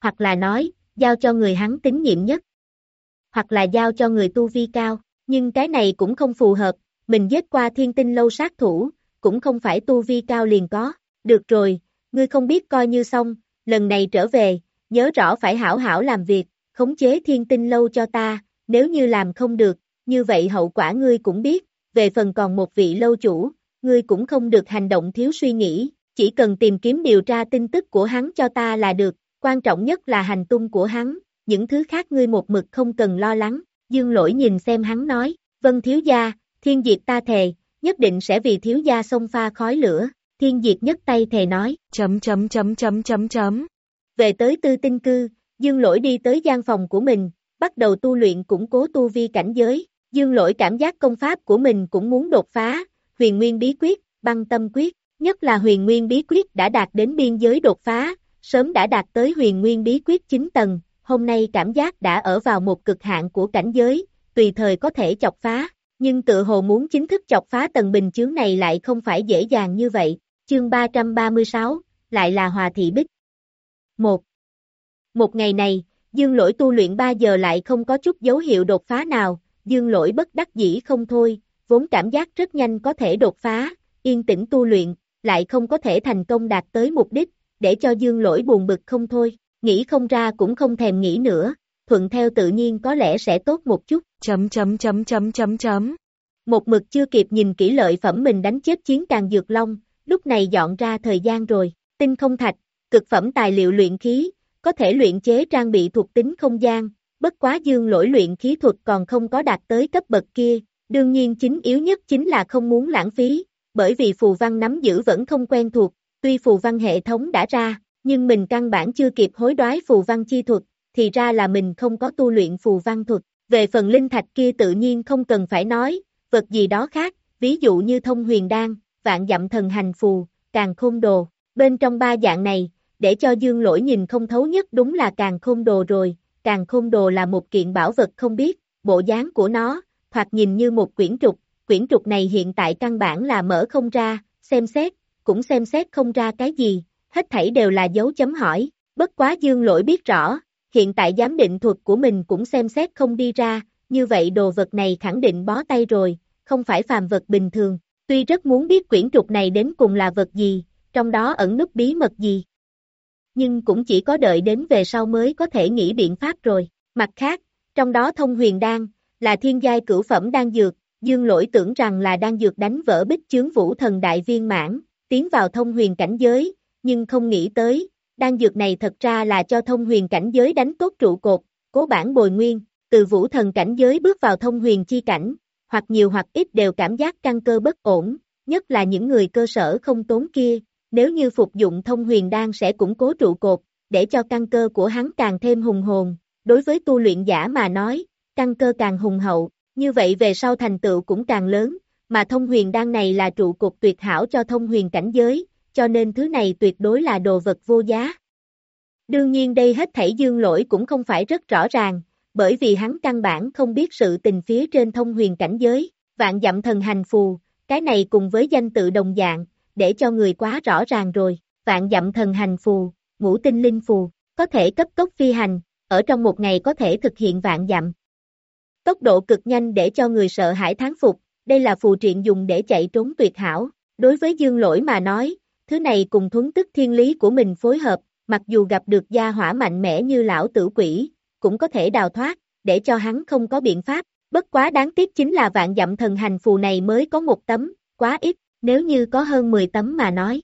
Hoặc là nói, giao cho người hắn tín nhiệm nhất. Hoặc là giao cho người tu vi cao, nhưng cái này cũng không phù hợp, mình giết qua thiên tinh lâu sát thủ, cũng không phải tu vi cao liền có. Được rồi, ngươi không biết coi như xong, lần này trở về, nhớ rõ phải hảo hảo làm việc, khống chế thiên tinh lâu cho ta, nếu như làm không được, như vậy hậu quả ngươi cũng biết, về phần còn một vị lâu chủ, ngươi cũng không được hành động thiếu suy nghĩ, chỉ cần tìm kiếm điều tra tin tức của hắn cho ta là được, quan trọng nhất là hành tung của hắn, những thứ khác ngươi một mực không cần lo lắng, dương lỗi nhìn xem hắn nói, vân thiếu gia, thiên diệt ta thề, nhất định sẽ vì thiếu gia xông pha khói lửa, thiên diệt nhất tay thề nói, chấm chấm chấm chấm chấm chấm. Về tới tư tinh cư, dương lỗi đi tới gian phòng của mình, bắt đầu tu luyện củng cố tu vi cảnh giới, dương lỗi cảm giác công pháp của mình cũng muốn đột phá, huyền nguyên bí quyết, băng tâm quyết, nhất là huyền nguyên bí quyết đã đạt đến biên giới đột phá, sớm đã đạt tới huyền nguyên bí quyết 9 tầng, hôm nay cảm giác đã ở vào một cực hạn của cảnh giới, tùy thời có thể chọc phá, nhưng tự hồ muốn chính thức chọc phá tầng bình chướng này lại không phải dễ dàng như vậy, chương 336, lại là Hòa Thị Bích. 1. Một ngày này, dương lỗi tu luyện 3 giờ lại không có chút dấu hiệu đột phá nào, dương lỗi bất đắc dĩ không thôi, vốn cảm giác rất nhanh có thể đột phá, yên tĩnh tu luyện, lại không có thể thành công đạt tới mục đích, để cho dương lỗi buồn bực không thôi, nghĩ không ra cũng không thèm nghĩ nữa, thuận theo tự nhiên có lẽ sẽ tốt một chút. Chấm chấm chấm chấm chấm chấm. Một mực chưa kịp nhìn kỹ lợi phẩm mình đánh chết chiến càng dược long, lúc này dọn ra thời gian rồi, tinh không thạch, cực phẩm tài liệu luyện khí, có thể luyện chế trang bị thuộc tính không gian, bất quá dương lỗi luyện khí thuật còn không có đạt tới cấp bậc kia, đương nhiên chính yếu nhất chính là không muốn lãng phí, bởi vì phù văn nắm giữ vẫn không quen thuộc, tuy phù văn hệ thống đã ra, nhưng mình căn bản chưa kịp hối đoái phù văn chi thuật, thì ra là mình không có tu luyện phù văn thuật, về phần linh thạch kia tự nhiên không cần phải nói, vật gì đó khác, ví dụ như thông huyền đan, vạn dặm thần hành phù, càng khôn đồ, bên trong ba dạng này, để cho dương lỗi nhìn không thấu nhất đúng là càng khôn đồ rồi, càng khôn đồ là một kiện bảo vật không biết, bộ dáng của nó, hoặc nhìn như một quyển trục, quyển trục này hiện tại căn bản là mở không ra, xem xét, cũng xem xét không ra cái gì, hết thảy đều là dấu chấm hỏi, bất quá dương lỗi biết rõ, hiện tại giám định thuật của mình cũng xem xét không đi ra, như vậy đồ vật này khẳng định bó tay rồi, không phải phàm vật bình thường, tuy rất muốn biết quyển trục này đến cùng là vật gì, trong đó ẩn nút bí mật gì. Nhưng cũng chỉ có đợi đến về sau mới có thể nghĩ biện pháp rồi, mặt khác, trong đó thông huyền đan, là thiên giai cửu phẩm đan dược, dương lỗi tưởng rằng là đan dược đánh vỡ bích chướng vũ thần đại viên mãn, tiến vào thông huyền cảnh giới, nhưng không nghĩ tới, đan dược này thật ra là cho thông huyền cảnh giới đánh tốt trụ cột, cố bản bồi nguyên, từ vũ thần cảnh giới bước vào thông huyền chi cảnh, hoặc nhiều hoặc ít đều cảm giác căng cơ bất ổn, nhất là những người cơ sở không tốn kia, nếu như phục dụng thông huyền đan sẽ củng cố trụ cột, để cho căn cơ của hắn càng thêm hùng hồn, đối với tu luyện giả mà nói, căn cơ càng hùng hậu, như vậy về sau thành tựu cũng càng lớn, mà thông huyền đan này là trụ cột tuyệt hảo cho thông huyền cảnh giới, cho nên thứ này tuyệt đối là đồ vật vô giá. Đương nhiên đây hết thảy dương lỗi cũng không phải rất rõ ràng, bởi vì hắn căn bản không biết sự tình phía trên thông huyền cảnh giới, vạn dặm thần hành phù, cái này cùng với danh tự đồng dạng, để cho người quá rõ ràng rồi, vạn dặm thần hành phù, ngũ tinh linh phù, có thể cấp tốc phi hành, ở trong một ngày có thể thực hiện vạn dặm. Tốc độ cực nhanh để cho người sợ hãi thán phục, đây là phù triện dùng để chạy trốn tuyệt hảo, đối với dương lỗi mà nói, thứ này cùng thuấn tức thiên lý của mình phối hợp, mặc dù gặp được gia hỏa mạnh mẽ như lão tử quỷ, cũng có thể đào thoát, để cho hắn không có biện pháp, bất quá đáng tiếc chính là vạn dặm thần hành phù này mới có một tấm, quá ít, nếu như có hơn 10 tấm mà nói.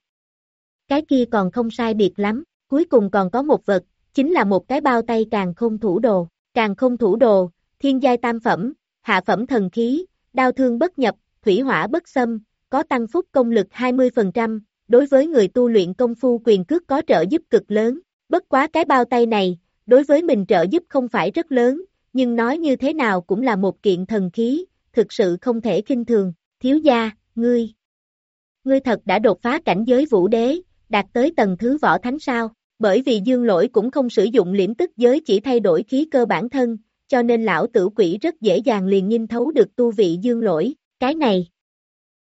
Cái kia còn không sai biệt lắm, cuối cùng còn có một vật, chính là một cái bao tay càng không thủ đồ, càng không thủ đồ, thiên giai tam phẩm, hạ phẩm thần khí, đao thương bất nhập, thủy hỏa bất xâm, có tăng phúc công lực 20%, đối với người tu luyện công phu quyền cước có trợ giúp cực lớn, bất quá cái bao tay này, đối với mình trợ giúp không phải rất lớn, nhưng nói như thế nào cũng là một kiện thần khí, thực sự không thể kinh thường, thiếu gia, ngươi. Ngươi thật đã đột phá cảnh giới vũ đế, đạt tới tầng thứ võ thánh sao, bởi vì dương lỗi cũng không sử dụng liễm tức giới chỉ thay đổi khí cơ bản thân, cho nên lão tử quỷ rất dễ dàng liền nhìn thấu được tu vị dương lỗi, cái này.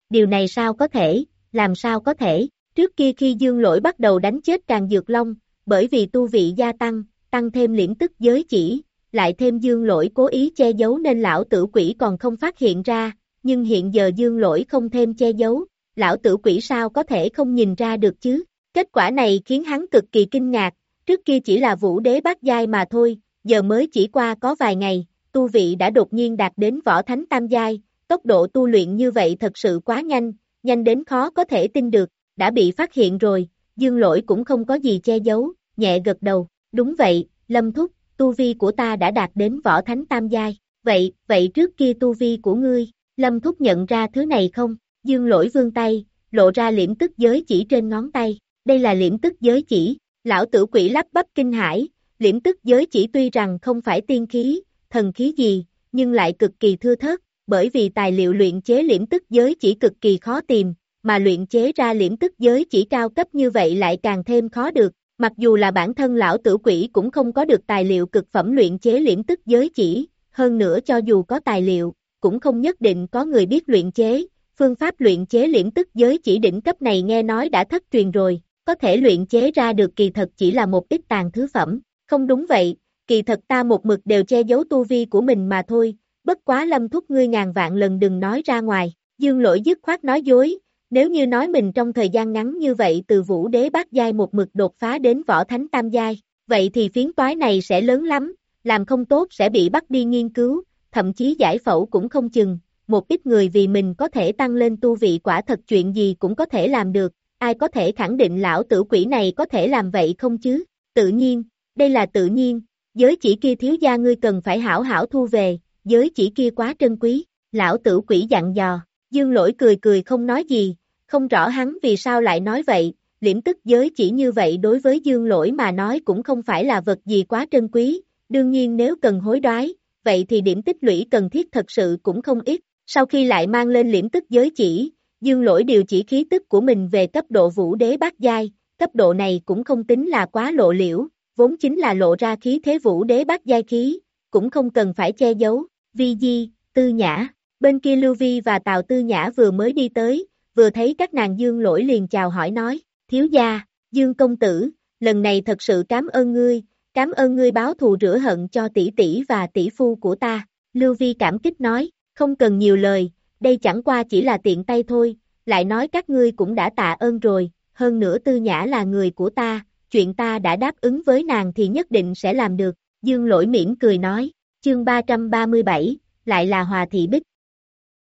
Điều này sao có thể, làm sao có thể, trước kia khi dương lỗi bắt đầu đánh chết càng dược long, bởi vì tu vị gia tăng, tăng thêm liễm tức giới chỉ, lại thêm dương lỗi cố ý che giấu nên lão tử quỷ còn không phát hiện ra, nhưng hiện giờ dương lỗi không thêm che giấu, lão tử quỷ sao có thể không nhìn ra được chứ, kết quả này khiến hắn cực kỳ kinh ngạc, trước kia chỉ là vũ đế bát giai mà thôi, giờ mới chỉ qua có vài ngày, tu vị đã đột nhiên đạt đến võ thánh tam giai, tốc độ tu luyện như vậy thật sự quá nhanh, nhanh đến khó có thể tin được, đã bị phát hiện rồi, dương lỗi cũng không có gì che giấu, nhẹ gật đầu, đúng vậy, lâm thúc, tu vi của ta đã đạt đến võ thánh tam giai, vậy, vậy trước kia tu vi của ngươi, lâm thúc nhận ra thứ này không, dương lỗi vương tay, lộ ra liễm tức giới chỉ trên ngón tay, đây là liễm tức giới chỉ, lão tử quỷ lắp bắp kinh hải, liễm tức giới chỉ tuy rằng không phải tiên khí, thần khí gì, nhưng lại cực kỳ thưa thớt, bởi vì tài liệu luyện chế liễm tức giới chỉ cực kỳ khó tìm, mà luyện chế ra liễm tức giới chỉ cao cấp như vậy lại càng thêm khó được, mặc dù là bản thân lão tử quỷ cũng không có được tài liệu cực phẩm luyện chế liễm tức giới chỉ, hơn nữa cho dù có tài liệu, cũng không nhất định có người biết luyện chế, phương pháp luyện chế liễm tức giới chỉ đỉnh cấp này nghe nói đã thất truyền rồi, có thể luyện chế ra được kỳ thật chỉ là một ít tàn thứ phẩm, không đúng vậy, kỳ thật ta một mực đều che giấu tu vi của mình mà thôi, bất quá lâm thúc ngươi ngàn vạn lần đừng nói ra ngoài, dương lỗi dứt khoát nói dối, nếu như nói mình trong thời gian ngắn như vậy từ vũ đế bát giai một mực đột phá đến võ thánh tam giai, vậy thì phiến toái này sẽ lớn lắm, làm không tốt sẽ bị bắt đi nghiên cứu, thậm chí giải phẫu cũng không chừng, một ít người vì mình có thể tăng lên tu vị quả thật chuyện gì cũng có thể làm được, ai có thể khẳng định lão tử quỷ này có thể làm vậy không chứ, tự nhiên, đây là tự nhiên, giới chỉ kia thiếu gia ngươi cần phải hảo hảo thu về, giới chỉ kia quá trân quý, lão tử quỷ dặn dò, dương lỗi cười cười không nói gì, không rõ hắn vì sao lại nói vậy, liễm tức giới chỉ như vậy đối với dương lỗi mà nói cũng không phải là vật gì quá trân quý, đương nhiên nếu cần hối đoái, vậy thì điểm tích lũy cần thiết thật sự cũng không ít, sau khi lại mang lên liễm tức giới chỉ, dương lỗi điều chỉ khí tức của mình về cấp độ vũ đế bát giai, cấp độ này cũng không tính là quá lộ liễu, vốn chính là lộ ra khí thế vũ đế bát giai khí, cũng không cần phải che giấu, vi di, tư nhã, bên kia Lưu Vi và Tào Tư Nhã vừa mới đi tới, vừa thấy các nàng dương lỗi liền chào hỏi nói, thiếu gia, dương công tử, lần này thật sự cảm ơn ngươi, cảm ơn ngươi báo thù rửa hận cho tỷ tỷ và tỷ phu của ta, Lưu Vi cảm kích nói, không cần nhiều lời, đây chẳng qua chỉ là tiện tay thôi, lại nói các ngươi cũng đã tạ ơn rồi, hơn nữa tư nhã là người của ta, chuyện ta đã đáp ứng với nàng thì nhất định sẽ làm được, dương lỗi mỉm cười nói, chương 337, lại là Hòa Thị Bích.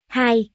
2.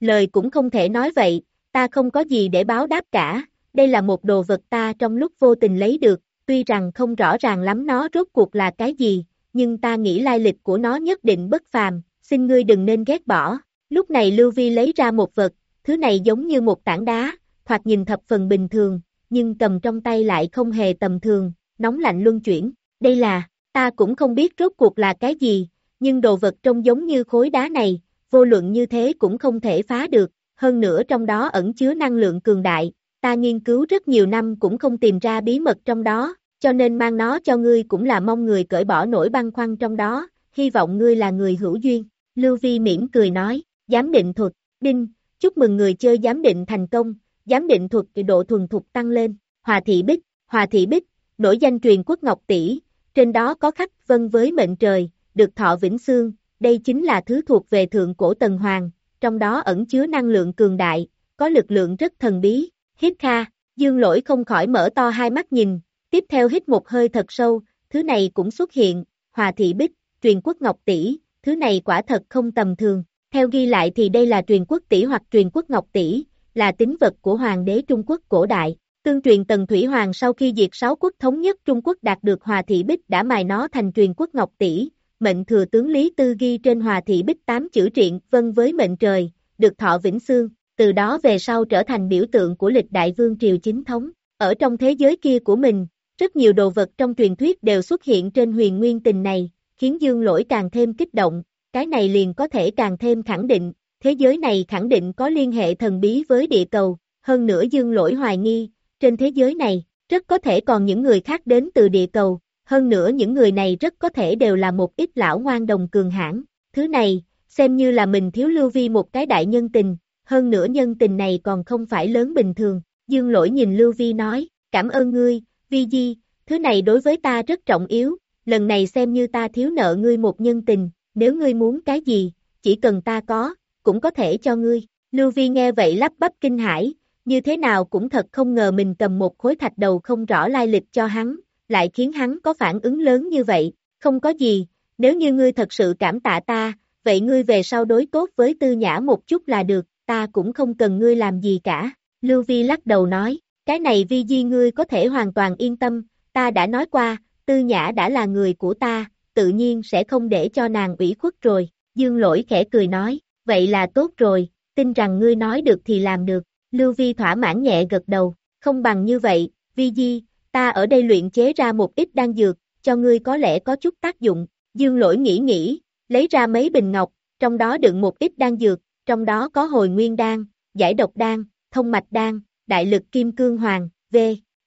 Lời cũng không thể nói vậy, ta không có gì để báo đáp cả, đây là một đồ vật ta trong lúc vô tình lấy được, tuy rằng không rõ ràng lắm nó rốt cuộc là cái gì, nhưng ta nghĩ lai lịch của nó nhất định bất phàm, xin ngươi đừng nên ghét bỏ. Lúc này Lưu Vi lấy ra một vật, thứ này giống như một tảng đá, thoạt nhìn thập phần bình thường, nhưng cầm trong tay lại không hề tầm thường, nóng lạnh luân chuyển. Đây là, ta cũng không biết rốt cuộc là cái gì, nhưng đồ vật trông giống như khối đá này, vô luận như thế cũng không thể phá được, hơn nữa trong đó ẩn chứa năng lượng cường đại, ta nghiên cứu rất nhiều năm cũng không tìm ra bí mật trong đó, cho nên mang nó cho ngươi cũng là mong người cởi bỏ nỗi băng khoăn trong đó, hy vọng ngươi là người hữu duyên. Lưu Vi mỉm cười nói, giám định thuật, đinh, chúc mừng người chơi giám định thành công, giám định thuật độ thuần thục tăng lên, Hòa Thị Bích, Hòa Thị Bích, nổi danh truyền quốc Ngọc Tỷ, trên đó có khắc vân với mệnh trời, được thọ vĩnh xương, đây chính là thứ thuộc về thượng cổ tần hoàng, trong đó ẩn chứa năng lượng cường đại, có lực lượng rất thần bí, hít kha, dương lỗi không khỏi mở to hai mắt nhìn, tiếp theo hít một hơi thật sâu, thứ này cũng xuất hiện, hòa thị bích, truyền quốc ngọc tỷ, thứ này quả thật không tầm thường, theo ghi lại thì đây là truyền quốc tỷ hoặc truyền quốc ngọc tỷ, là tính vật của Hoàng đế Trung Quốc cổ đại. Tương truyền Tần Thủy Hoàng sau khi diệt sáu quốc thống nhất Trung Quốc đạt được Hòa Thị Bích đã mài nó thành truyền quốc Ngọc Tỷ, mệnh thừa tướng Lý Tư ghi trên Hòa Thị Bích tám chữ triện vân với mệnh trời, được thọ vĩnh xương, từ đó về sau trở thành biểu tượng của lịch đại vương triều chính thống. Ở trong thế giới kia của mình, rất nhiều đồ vật trong truyền thuyết đều xuất hiện trên huyền nguyên tình này, khiến dương lỗi càng thêm kích động, cái này liền có thể càng thêm khẳng định, thế giới này khẳng định có liên hệ thần bí với địa cầu, hơn nữa dương lỗi hoài nghi, trên thế giới này, rất có thể còn những người khác đến từ địa cầu, hơn nữa những người này rất có thể đều là một ít lão ngoan đồng cường hãn. Thứ này, xem như là mình thiếu Lưu Vi một cái đại nhân tình, hơn nữa nhân tình này còn không phải lớn bình thường. Dương lỗi nhìn Lưu Vi nói, cảm ơn ngươi, Vi Di, thứ này đối với ta rất trọng yếu, lần này xem như ta thiếu nợ ngươi một nhân tình, nếu ngươi muốn cái gì, chỉ cần ta có, cũng có thể cho ngươi. Lưu Vi nghe vậy lắp bắp kinh hãi, như thế nào cũng thật không ngờ mình cầm một khối thạch đầu không rõ lai lịch cho hắn, lại khiến hắn có phản ứng lớn như vậy, không có gì, nếu như ngươi thật sự cảm tạ ta, vậy ngươi về sau đối tốt với tư nhã một chút là được, ta cũng không cần ngươi làm gì cả. Lưu Vi lắc đầu nói, cái này Vi Di ngươi có thể hoàn toàn yên tâm, ta đã nói qua, tư nhã đã là người của ta, tự nhiên sẽ không để cho nàng ủy khuất rồi. Dương lỗi khẽ cười nói, vậy là tốt rồi, tin rằng ngươi nói được thì làm được. Lưu Vi thỏa mãn nhẹ gật đầu, không bằng như vậy, Vi Di, ta ở đây luyện chế ra một ít đan dược, cho ngươi có lẽ có chút tác dụng. Dương lỗi nghĩ nghĩ, lấy ra mấy bình ngọc, trong đó đựng một ít đan dược, trong đó có hồi nguyên đan, giải độc đan, thông mạch đan, đại lực kim cương hoàng, V.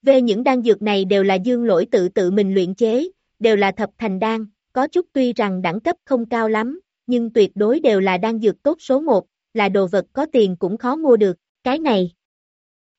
V những đan dược này đều là dương lỗi tự tự mình luyện chế, đều là thập thành đan, có chút tuy rằng đẳng cấp không cao lắm, nhưng tuyệt đối đều là đan dược tốt số 1, là đồ vật có tiền cũng khó mua được, cái này.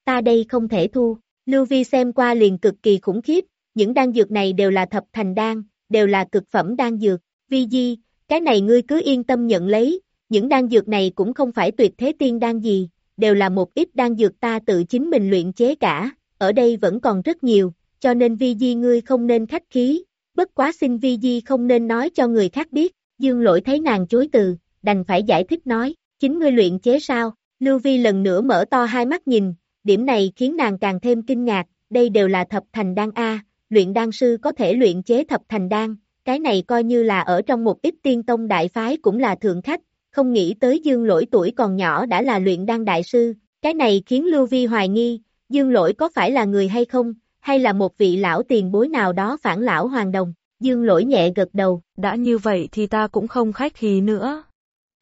Ta đây không thể thu, Lưu Vi xem qua liền cực kỳ khủng khiếp, những đan dược này đều là thập thành đan, đều là cực phẩm đan dược, Vi Di, cái này ngươi cứ yên tâm nhận lấy, những đan dược này cũng không phải tuyệt thế tiên đan gì, đều là một ít đan dược ta tự chính mình luyện chế cả, ở đây vẫn còn rất nhiều, cho nên Vi Di ngươi không nên khách khí, bất quá xin Vi Di không nên nói cho người khác biết, dương lỗi thấy nàng chối từ, đành phải giải thích nói, chính ngươi luyện chế sao, Lưu Vi lần nữa mở to hai mắt nhìn, điểm này khiến nàng càng thêm kinh ngạc, đây đều là thập thành đan A, luyện đan sư có thể luyện chế thập thành đan, cái này coi như là ở trong một ít tiên tông đại phái cũng là thượng khách, không nghĩ tới dương lỗi tuổi còn nhỏ đã là luyện đan đại sư, cái này khiến Lưu Vi hoài nghi, dương lỗi có phải là người hay không, hay là một vị lão tiền bối nào đó phản lão hoàng đồng, dương lỗi nhẹ gật đầu, đã như vậy thì ta cũng không khách khí nữa.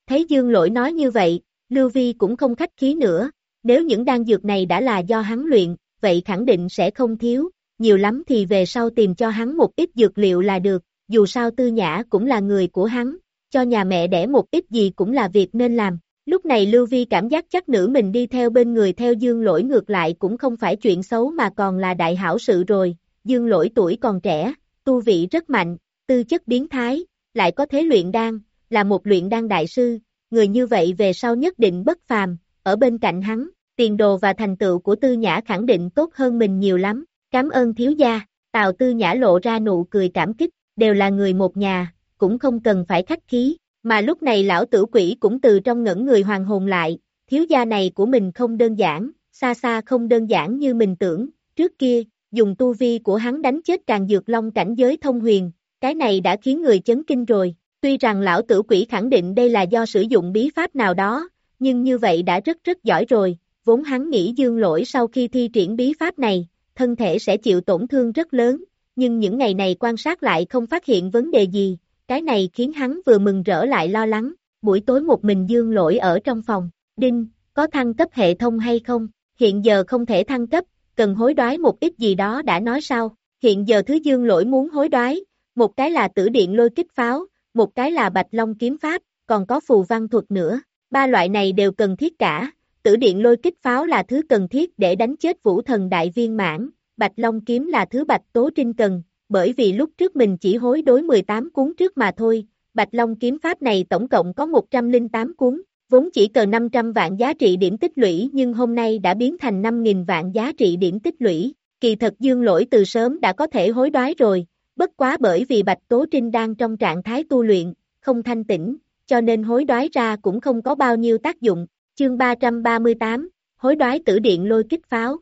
Thấy dương lỗi nói như vậy, Lưu Vi cũng không khách khí nữa, nếu những đan dược này đã là do hắn luyện, vậy khẳng định sẽ không thiếu, nhiều lắm thì về sau tìm cho hắn một ít dược liệu là được, dù sao tư nhã cũng là người của hắn, cho nhà mẹ đẻ một ít gì cũng là việc nên làm. Lúc này Lưu Vi cảm giác chắc nữ mình đi theo bên người theo dương lỗi ngược lại cũng không phải chuyện xấu mà còn là đại hảo sự rồi, dương lỗi tuổi còn trẻ, tu vị rất mạnh, tư chất biến thái, lại có thế luyện đan, là một luyện đan đại sư, người như vậy về sau nhất định bất phàm, ở bên cạnh hắn, tiền đồ và thành tựu của tư nhã khẳng định tốt hơn mình nhiều lắm, cảm ơn thiếu gia, Tào tư nhã lộ ra nụ cười cảm kích, đều là người một nhà, cũng không cần phải khách khí, mà lúc này lão tử quỷ cũng từ trong ngẩn người hoàng hồn lại, thiếu gia này của mình không đơn giản, xa xa không đơn giản như mình tưởng, trước kia, dùng tu vi của hắn đánh chết càng dược long cảnh giới thông huyền, cái này đã khiến người chấn kinh rồi, tuy rằng lão tử quỷ khẳng định đây là do sử dụng bí pháp nào đó, nhưng như vậy đã rất rất giỏi rồi, vốn hắn nghĩ dương lỗi sau khi thi triển bí pháp này, thân thể sẽ chịu tổn thương rất lớn, nhưng những ngày này quan sát lại không phát hiện vấn đề gì, cái này khiến hắn vừa mừng rỡ lại lo lắng, buổi tối một mình dương lỗi ở trong phòng, đinh, có thăng cấp hệ thống hay không, hiện giờ không thể thăng cấp, cần hối đoái một ít gì đó đã nói sao, hiện giờ thứ dương lỗi muốn hối đoái, một cái là tử điện lôi kích pháo, một cái là bạch long kiếm pháp, còn có phù văn thuật nữa, ba loại này đều cần thiết cả, tử điện lôi kích pháo là thứ cần thiết để đánh chết vũ thần đại viên mãn, bạch long kiếm là thứ bạch tố trinh cần, bởi vì lúc trước mình chỉ hối đối 18 cuốn trước mà thôi, Bạch Long kiếm pháp này tổng cộng có 108 cuốn, vốn chỉ cần 500 vạn giá trị điểm tích lũy nhưng hôm nay đã biến thành 5.000 vạn giá trị điểm tích lũy, kỳ thật dương lỗi từ sớm đã có thể hối đoái rồi, bất quá bởi vì Bạch Tố Trinh đang trong trạng thái tu luyện, không thanh tĩnh, cho nên hối đoái ra cũng không có bao nhiêu tác dụng, chương 338, hối đoái tử điện lôi kích pháo.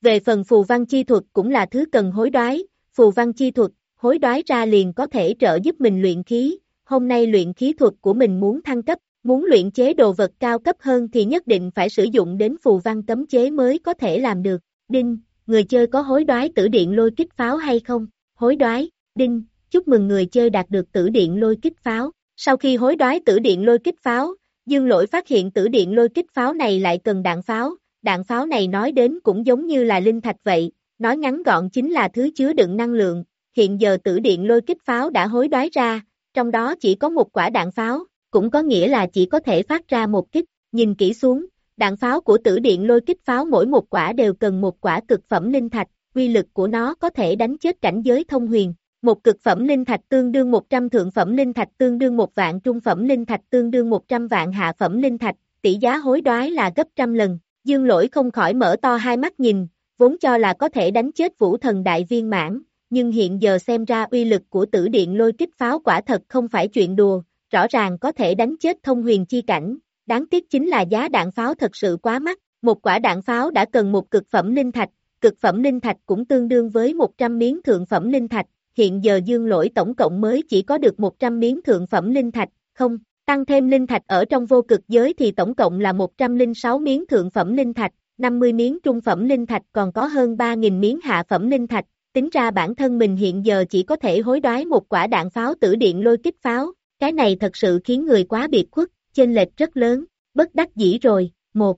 Về phần phù văn chi thuật cũng là thứ cần hối đoái, phù văn chi thuật, hối đoái ra liền có thể trợ giúp mình luyện khí, hôm nay luyện khí thuật của mình muốn thăng cấp, muốn luyện chế đồ vật cao cấp hơn thì nhất định phải sử dụng đến phù văn cấm chế mới có thể làm được. Đinh, người chơi có hối đoái tử điện lôi kích pháo hay không? Hối đoái, đinh, chúc mừng người chơi đạt được tử điện lôi kích pháo. Sau khi hối đoái tử điện lôi kích pháo, Dương lỗi phát hiện tử điện lôi kích pháo này lại cần đạn pháo, đạn pháo này nói đến cũng giống như là linh thạch vậy, nói ngắn gọn chính là thứ chứa đựng năng lượng, hiện giờ tử điện lôi kích pháo đã hối đoái ra, trong đó chỉ có một quả đạn pháo, cũng có nghĩa là chỉ có thể phát ra một kích, nhìn kỹ xuống, đạn pháo của tử điện lôi kích pháo mỗi một quả đều cần một quả cực phẩm linh thạch, quy lực của nó có thể đánh chết cảnh giới thông huyền. Một cực phẩm linh thạch tương đương 100 thượng phẩm linh thạch tương đương một vạn trung phẩm linh thạch tương đương 100 vạn hạ phẩm linh thạch, tỷ giá hối đoái là gấp trăm lần. Dương lỗi không khỏi mở to hai mắt nhìn, vốn cho là có thể đánh chết vũ thần đại viên mãn, nhưng hiện giờ xem ra uy lực của tử điện lôi kích pháo quả thật không phải chuyện đùa, rõ ràng có thể đánh chết thông huyền chi cảnh, đáng tiếc chính là giá đạn pháo thật sự quá mắc, một quả đạn pháo đã cần một cực phẩm linh thạch, cực phẩm linh thạch cũng tương đương với 100 miếng thượng phẩm linh thạch, hiện giờ dương lỗi tổng cộng mới chỉ có được 100 miếng thượng phẩm linh thạch, không, tăng thêm linh thạch ở trong vô cực giới thì tổng cộng là 106 miếng thượng phẩm linh thạch, 50 miếng trung phẩm linh thạch còn có hơn 3.000 miếng hạ phẩm linh thạch, tính ra bản thân mình hiện giờ chỉ có thể hối đoái một quả đạn pháo tử điện lôi kích pháo, cái này thật sự khiến người quá biệt khuất, chênh lệch rất lớn, bất đắc dĩ rồi, một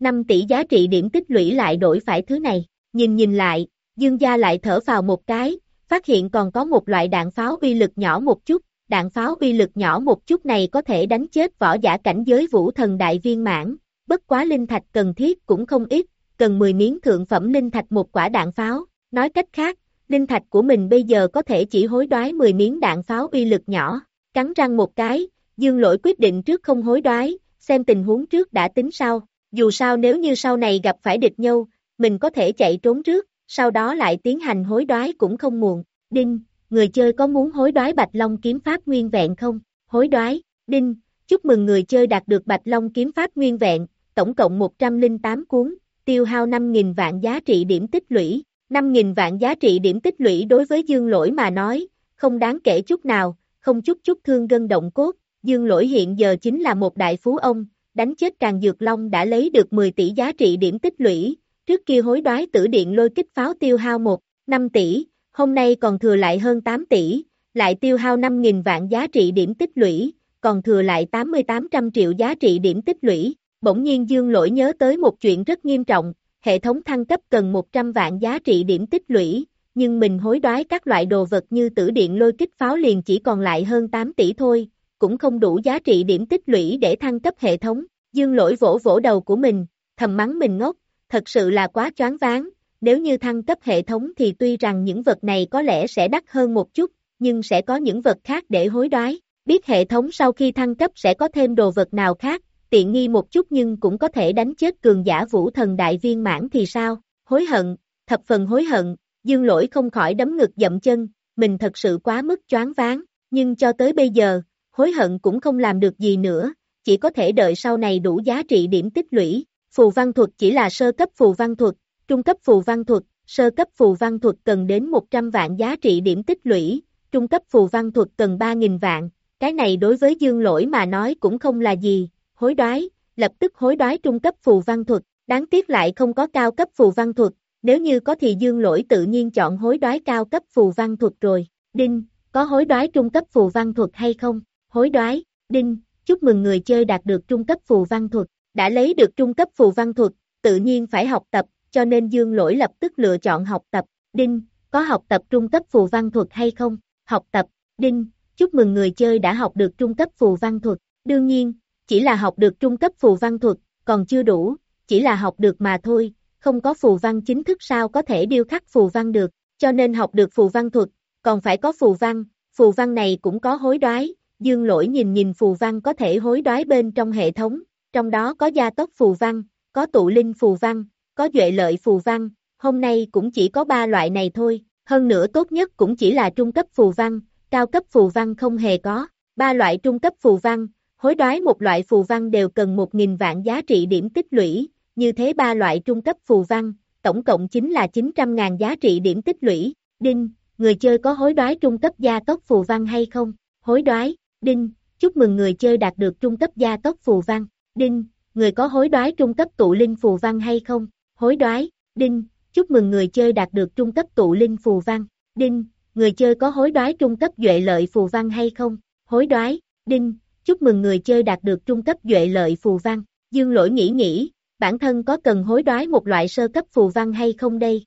5 tỷ giá trị điểm tích lũy lại đổi phải thứ này, nhìn nhìn lại, dương gia lại thở vào một cái, phát hiện còn có một loại đạn pháo uy lực nhỏ một chút, đạn pháo uy lực nhỏ một chút này có thể đánh chết võ giả cảnh giới vũ thần đại viên mãn, bất quá linh thạch cần thiết cũng không ít, cần 10 miếng thượng phẩm linh thạch một quả đạn pháo, nói cách khác, linh thạch của mình bây giờ có thể chỉ hối đoái 10 miếng đạn pháo uy lực nhỏ, cắn răng một cái, dương lỗi quyết định trước không hối đoái, xem tình huống trước đã tính sau, dù sao nếu như sau này gặp phải địch nhau, mình có thể chạy trốn trước, sau đó lại tiến hành hối đoái cũng không muộn. Đinh, người chơi có muốn hối đoái Bạch Long kiếm pháp nguyên vẹn không? Hối đoái, Đinh, chúc mừng người chơi đạt được Bạch Long kiếm pháp nguyên vẹn, tổng cộng 108 cuốn, tiêu hao 5.000 vạn giá trị điểm tích lũy. 5.000 vạn giá trị điểm tích lũy đối với dương lỗi mà nói, không đáng kể chút nào, không chút chút thương gân động cốt, dương lỗi hiện giờ chính là một đại phú ông, đánh chết càng dược long đã lấy được 10 tỷ giá trị điểm tích lũy, trước kia hối đoái tử điện lôi kích pháo tiêu hao 1, 5 tỷ, hôm nay còn thừa lại hơn 8 tỷ, lại tiêu hao 5.000 vạn giá trị điểm tích lũy, còn thừa lại 8800 triệu giá trị điểm tích lũy. Bỗng nhiên Dương Lỗi nhớ tới một chuyện rất nghiêm trọng, hệ thống thăng cấp cần 100 vạn giá trị điểm tích lũy, nhưng mình hối đoái các loại đồ vật như tử điện lôi kích pháo liền chỉ còn lại hơn 8 tỷ thôi, cũng không đủ giá trị điểm tích lũy để thăng cấp hệ thống. Dương Lỗi vỗ vỗ đầu của mình, thầm mắng mình ngốc, thật sự là quá choáng váng, nếu như thăng cấp hệ thống thì tuy rằng những vật này có lẽ sẽ đắt hơn một chút, nhưng sẽ có những vật khác để hối đoái. Biết hệ thống sau khi thăng cấp sẽ có thêm đồ vật nào khác, tiện nghi một chút nhưng cũng có thể đánh chết cường giả vũ thần đại viên mãn thì sao? Hối hận, thập phần hối hận, dương lỗi không khỏi đấm ngực dậm chân, mình thật sự quá mức choáng váng, nhưng cho tới bây giờ, hối hận cũng không làm được gì nữa, chỉ có thể đợi sau này đủ giá trị điểm tích lũy. Phù văn thuật chỉ là sơ cấp phù văn thuật, trung cấp phù văn thuật, sơ cấp phù văn thuật cần đến 100 vạn giá trị điểm tích lũy, trung cấp phù văn thuật cần 3.000 vạn, cái này đối với dương lỗi mà nói cũng không là gì, hối đoái, lập tức hối đoái trung cấp phù văn thuật, đáng tiếc lại không có cao cấp phù văn thuật, nếu như có thì dương lỗi tự nhiên chọn hối đoái cao cấp phù văn thuật rồi, đinh, có hối đoái trung cấp phù văn thuật hay không, hối đoái, đinh, chúc mừng người chơi đạt được trung cấp phù văn thuật, đã lấy được trung cấp phù văn thuật, tự nhiên phải học tập, cho nên Dương Lỗi lập tức lựa chọn học tập, Đinh, có học tập trung cấp phù văn thuật hay không? Học tập, Đinh, chúc mừng người chơi đã học được trung cấp phù văn thuật, đương nhiên, chỉ là học được trung cấp phù văn thuật, còn chưa đủ, chỉ là học được mà thôi, không có phù văn chính thức sao có thể điêu khắc phù văn được, cho nên học được phù văn thuật, còn phải có phù văn, phù văn này cũng có hối đoái, dương lỗi nhìn nhìn phù văn có thể hối đoái bên trong hệ thống, trong đó có gia tốc phù văn, có tụ linh phù văn, có duệ lợi phù văn, hôm nay cũng chỉ có ba loại này thôi, hơn nữa tốt nhất cũng chỉ là trung cấp phù văn, cao cấp phù văn không hề có, ba loại trung cấp phù văn, hối đoái một loại phù văn đều cần 1.000 vạn giá trị điểm tích lũy, như thế ba loại trung cấp phù văn, tổng cộng chính là 900.000 giá trị điểm tích lũy. Đinh, người chơi có hối đoái trung cấp gia tốc phù văn hay không? Hối đoái, đinh, chúc mừng người chơi đạt được trung cấp gia tốc phù văn. Đinh, người có hối đoái trung cấp tụ linh phù văn hay không? Hối đoái, đinh, chúc mừng người chơi đạt được trung cấp tụ linh phù văn. Đinh, người chơi có hối đoái trung cấp duệ lợi phù văn hay không? Hối đoái, đinh, chúc mừng người chơi đạt được trung cấp duệ lợi phù văn. Dương lỗi nghĩ nghĩ, bản thân có cần hối đoái một loại sơ cấp phù văn hay không đây?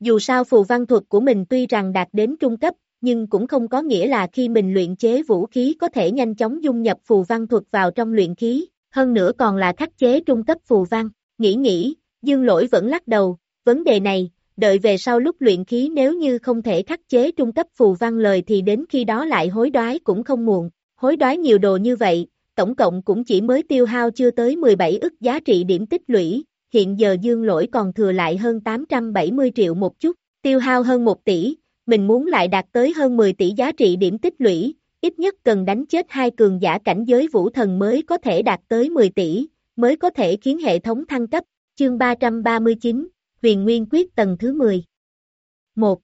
Dù sao phù văn thuật của mình tuy rằng đạt đến trung cấp, nhưng cũng không có nghĩa là khi mình luyện chế vũ khí có thể nhanh chóng dung nhập phù văn thuật vào trong luyện khí, hơn nữa còn là khắc chế trung cấp phù văn. Nghĩ nghĩ, dương lỗi vẫn lắc đầu, vấn đề này, đợi về sau lúc luyện khí nếu như không thể khắc chế trung cấp phù văn lời thì đến khi đó lại hối đoái cũng không muộn, hối đoái nhiều đồ như vậy, tổng cộng cũng chỉ mới tiêu hao chưa tới 17 ức giá trị điểm tích lũy, hiện giờ dương lỗi còn thừa lại hơn 870 triệu một chút, tiêu hao hơn 1 tỷ, mình muốn lại đạt tới hơn 10 tỷ giá trị điểm tích lũy, ít nhất cần đánh chết hai cường giả cảnh giới vũ thần mới có thể đạt tới 10 tỷ, mới có thể khiến hệ thống thăng cấp, chương 339, huyền nguyên quyết tầng thứ 10. 1.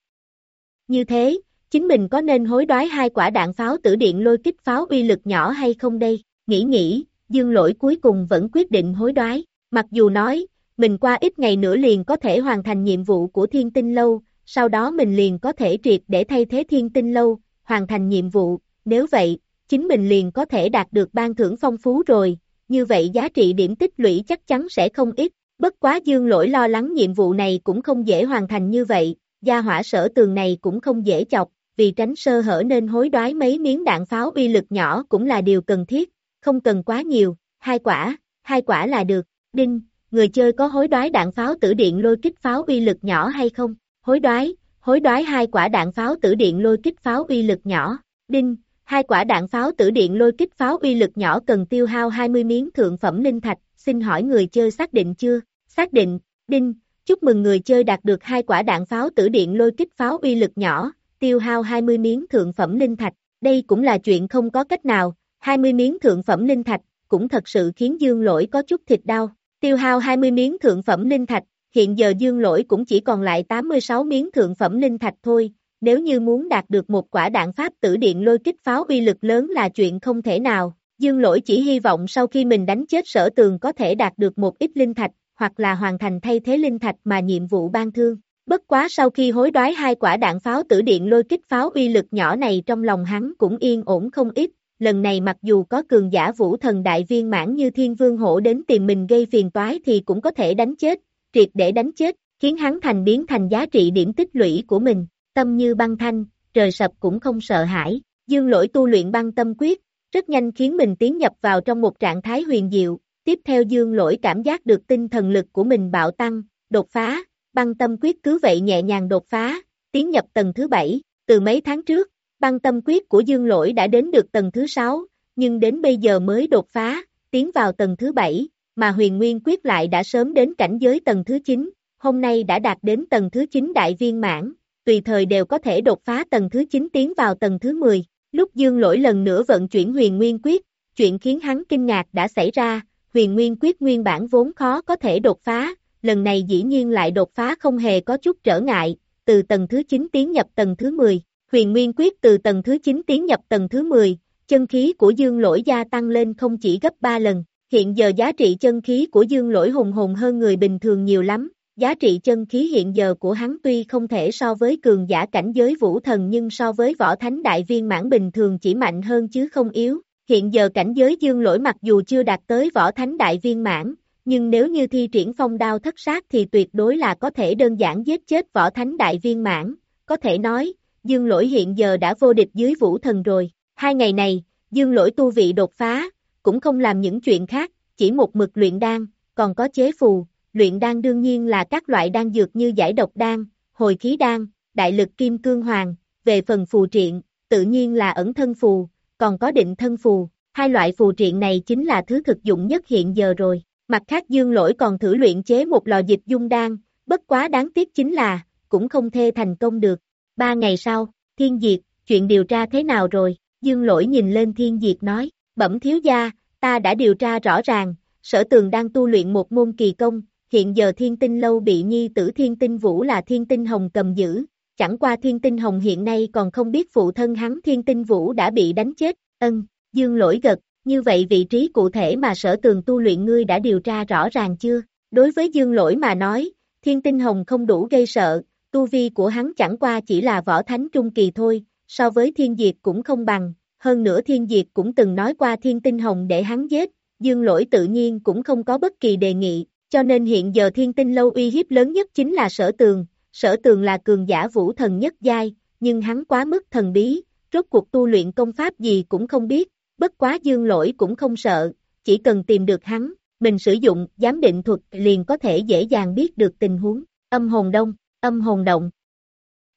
Như thế, chính mình có nên hối đoái hai quả đạn pháo tử điện lôi kích pháo uy lực nhỏ hay không đây? Nghĩ nghĩ, dương lỗi cuối cùng vẫn quyết định hối đoái, mặc dù nói, mình qua ít ngày nữa liền có thể hoàn thành nhiệm vụ của thiên tinh lâu, sau đó mình liền có thể triệt để thay thế thiên tinh lâu, hoàn thành nhiệm vụ, nếu vậy, chính mình liền có thể đạt được ban thưởng phong phú rồi, như vậy giá trị điểm tích lũy chắc chắn sẽ không ít, bất quá dương lỗi lo lắng nhiệm vụ này cũng không dễ hoàn thành như vậy, gia hỏa sở tường này cũng không dễ chọc, vì tránh sơ hở nên hối đoái mấy miếng đạn pháo uy lực nhỏ cũng là điều cần thiết, không cần quá nhiều, hai quả, hai quả là được, đinh, người chơi có hối đoái đạn pháo tử điện lôi kích pháo uy lực nhỏ hay không? Hối đoái, hối đoái hai quả đạn pháo tử điện lôi kích pháo uy lực nhỏ, đinh, hai quả đạn pháo tử điện lôi kích pháo uy lực nhỏ cần tiêu hao 20 miếng thượng phẩm linh thạch, xin hỏi người chơi xác định chưa? Xác định, đinh, chúc mừng người chơi đạt được hai quả đạn pháo tử điện lôi kích pháo uy lực nhỏ, tiêu hao 20 miếng thượng phẩm linh thạch, đây cũng là chuyện không có cách nào, 20 miếng thượng phẩm linh thạch, cũng thật sự khiến dương lỗi có chút thịt đau, tiêu hao 20 miếng thượng phẩm linh thạch, hiện giờ dương lỗi cũng chỉ còn lại 86 miếng thượng phẩm linh thạch thôi, nếu như muốn đạt được một quả đạn pháp tử điện lôi kích pháo uy lực lớn là chuyện không thể nào, dương lỗi chỉ hy vọng sau khi mình đánh chết sở tường có thể đạt được một ít linh thạch, hoặc là hoàn thành thay thế linh thạch mà nhiệm vụ ban thương. Bất quá sau khi hối đoái hai quả đạn pháo tử điện lôi kích pháo uy lực nhỏ này trong lòng hắn cũng yên ổn không ít, lần này mặc dù có cường giả vũ thần đại viên mãn như thiên vương hổ đến tìm mình gây phiền toái thì cũng có thể đánh chết, triệt để đánh chết, khiến hắn thành biến thành giá trị điểm tích lũy của mình, tâm như băng thanh, trời sập cũng không sợ hãi, dương lỗi tu luyện băng tâm quyết, rất nhanh khiến mình tiến nhập vào trong một trạng thái huyền diệu, tiếp theo dương lỗi cảm giác được tinh thần lực của mình bạo tăng, đột phá, băng tâm quyết cứ vậy nhẹ nhàng đột phá, tiến nhập tầng thứ 7, từ mấy tháng trước, băng tâm quyết của dương lỗi đã đến được tầng thứ 6, nhưng đến bây giờ mới đột phá, tiến vào tầng thứ 7, mà huyền nguyên quyết lại đã sớm đến cảnh giới tầng thứ 9, hôm nay đã đạt đến tầng thứ 9 đại viên mãn, tùy thời đều có thể đột phá tầng thứ 9 tiến vào tầng thứ 10. Lúc dương lỗi lần nữa vận chuyển huyền nguyên quyết, chuyện khiến hắn kinh ngạc đã xảy ra, huyền nguyên quyết nguyên bản vốn khó có thể đột phá, lần này dĩ nhiên lại đột phá không hề có chút trở ngại, từ tầng thứ 9 tiến nhập tầng thứ 10. Huyền nguyên quyết từ tầng thứ 9 tiến nhập tầng thứ 10, chân khí của dương lỗi gia tăng lên không chỉ gấp 3 lần, hiện giờ giá trị chân khí của dương lỗi hùng hùng hơn người bình thường nhiều lắm, giá trị chân khí hiện giờ của hắn tuy không thể so với cường giả cảnh giới vũ thần nhưng so với võ thánh đại viên mãn bình thường chỉ mạnh hơn chứ không yếu, hiện giờ cảnh giới dương lỗi mặc dù chưa đạt tới võ thánh đại viên mãn, nhưng nếu như thi triển phong đao thất sát thì tuyệt đối là có thể đơn giản giết chết võ thánh đại viên mãn, có thể nói, dương lỗi hiện giờ đã vô địch dưới vũ thần rồi, hai ngày này, dương lỗi tu vị đột phá, cũng không làm những chuyện khác, chỉ một mực luyện đan, còn có chế phù, luyện đan đương nhiên là các loại đan dược như giải độc đan, hồi khí đan, đại lực kim cương hoàng, về phần phù triện, tự nhiên là ẩn thân phù, còn có định thân phù, hai loại phù triện này chính là thứ thực dụng nhất hiện giờ rồi. Mặt khác dương lỗi còn thử luyện chế một lò dịch dung đan, bất quá đáng tiếc chính là, cũng không thê thành công được. Ba ngày sau, thiên diệt, chuyện điều tra thế nào rồi? Dương lỗi nhìn lên thiên diệt nói, bẩm thiếu gia, ta đã điều tra rõ ràng, sở tường đang tu luyện một môn kỳ công, hiện giờ thiên tinh lâu bị nhi tử thiên tinh vũ là thiên tinh hồng cầm giữ, chẳng qua thiên tinh hồng hiện nay còn không biết phụ thân hắn thiên tinh vũ đã bị đánh chết, ân, dương lỗi gật, như vậy vị trí cụ thể mà sở tường tu luyện ngươi đã điều tra rõ ràng chưa? Đối với dương lỗi mà nói, thiên tinh hồng không đủ gây sợ, tu vi của hắn chẳng qua chỉ là võ thánh trung kỳ thôi, so với thiên diệt cũng không bằng, hơn nữa thiên diệt cũng từng nói qua thiên tinh hồng để hắn giết, dương lỗi tự nhiên cũng không có bất kỳ đề nghị, cho nên hiện giờ thiên tinh lâu uy hiếp lớn nhất chính là sở tường, sở tường là cường giả vũ thần nhất giai, nhưng hắn quá mức thần bí, rốt cuộc tu luyện công pháp gì cũng không biết, bất quá dương lỗi cũng không sợ, chỉ cần tìm được hắn, mình sử dụng giám định thuật liền có thể dễ dàng biết được tình huống, âm hồn đông, âm hồn động.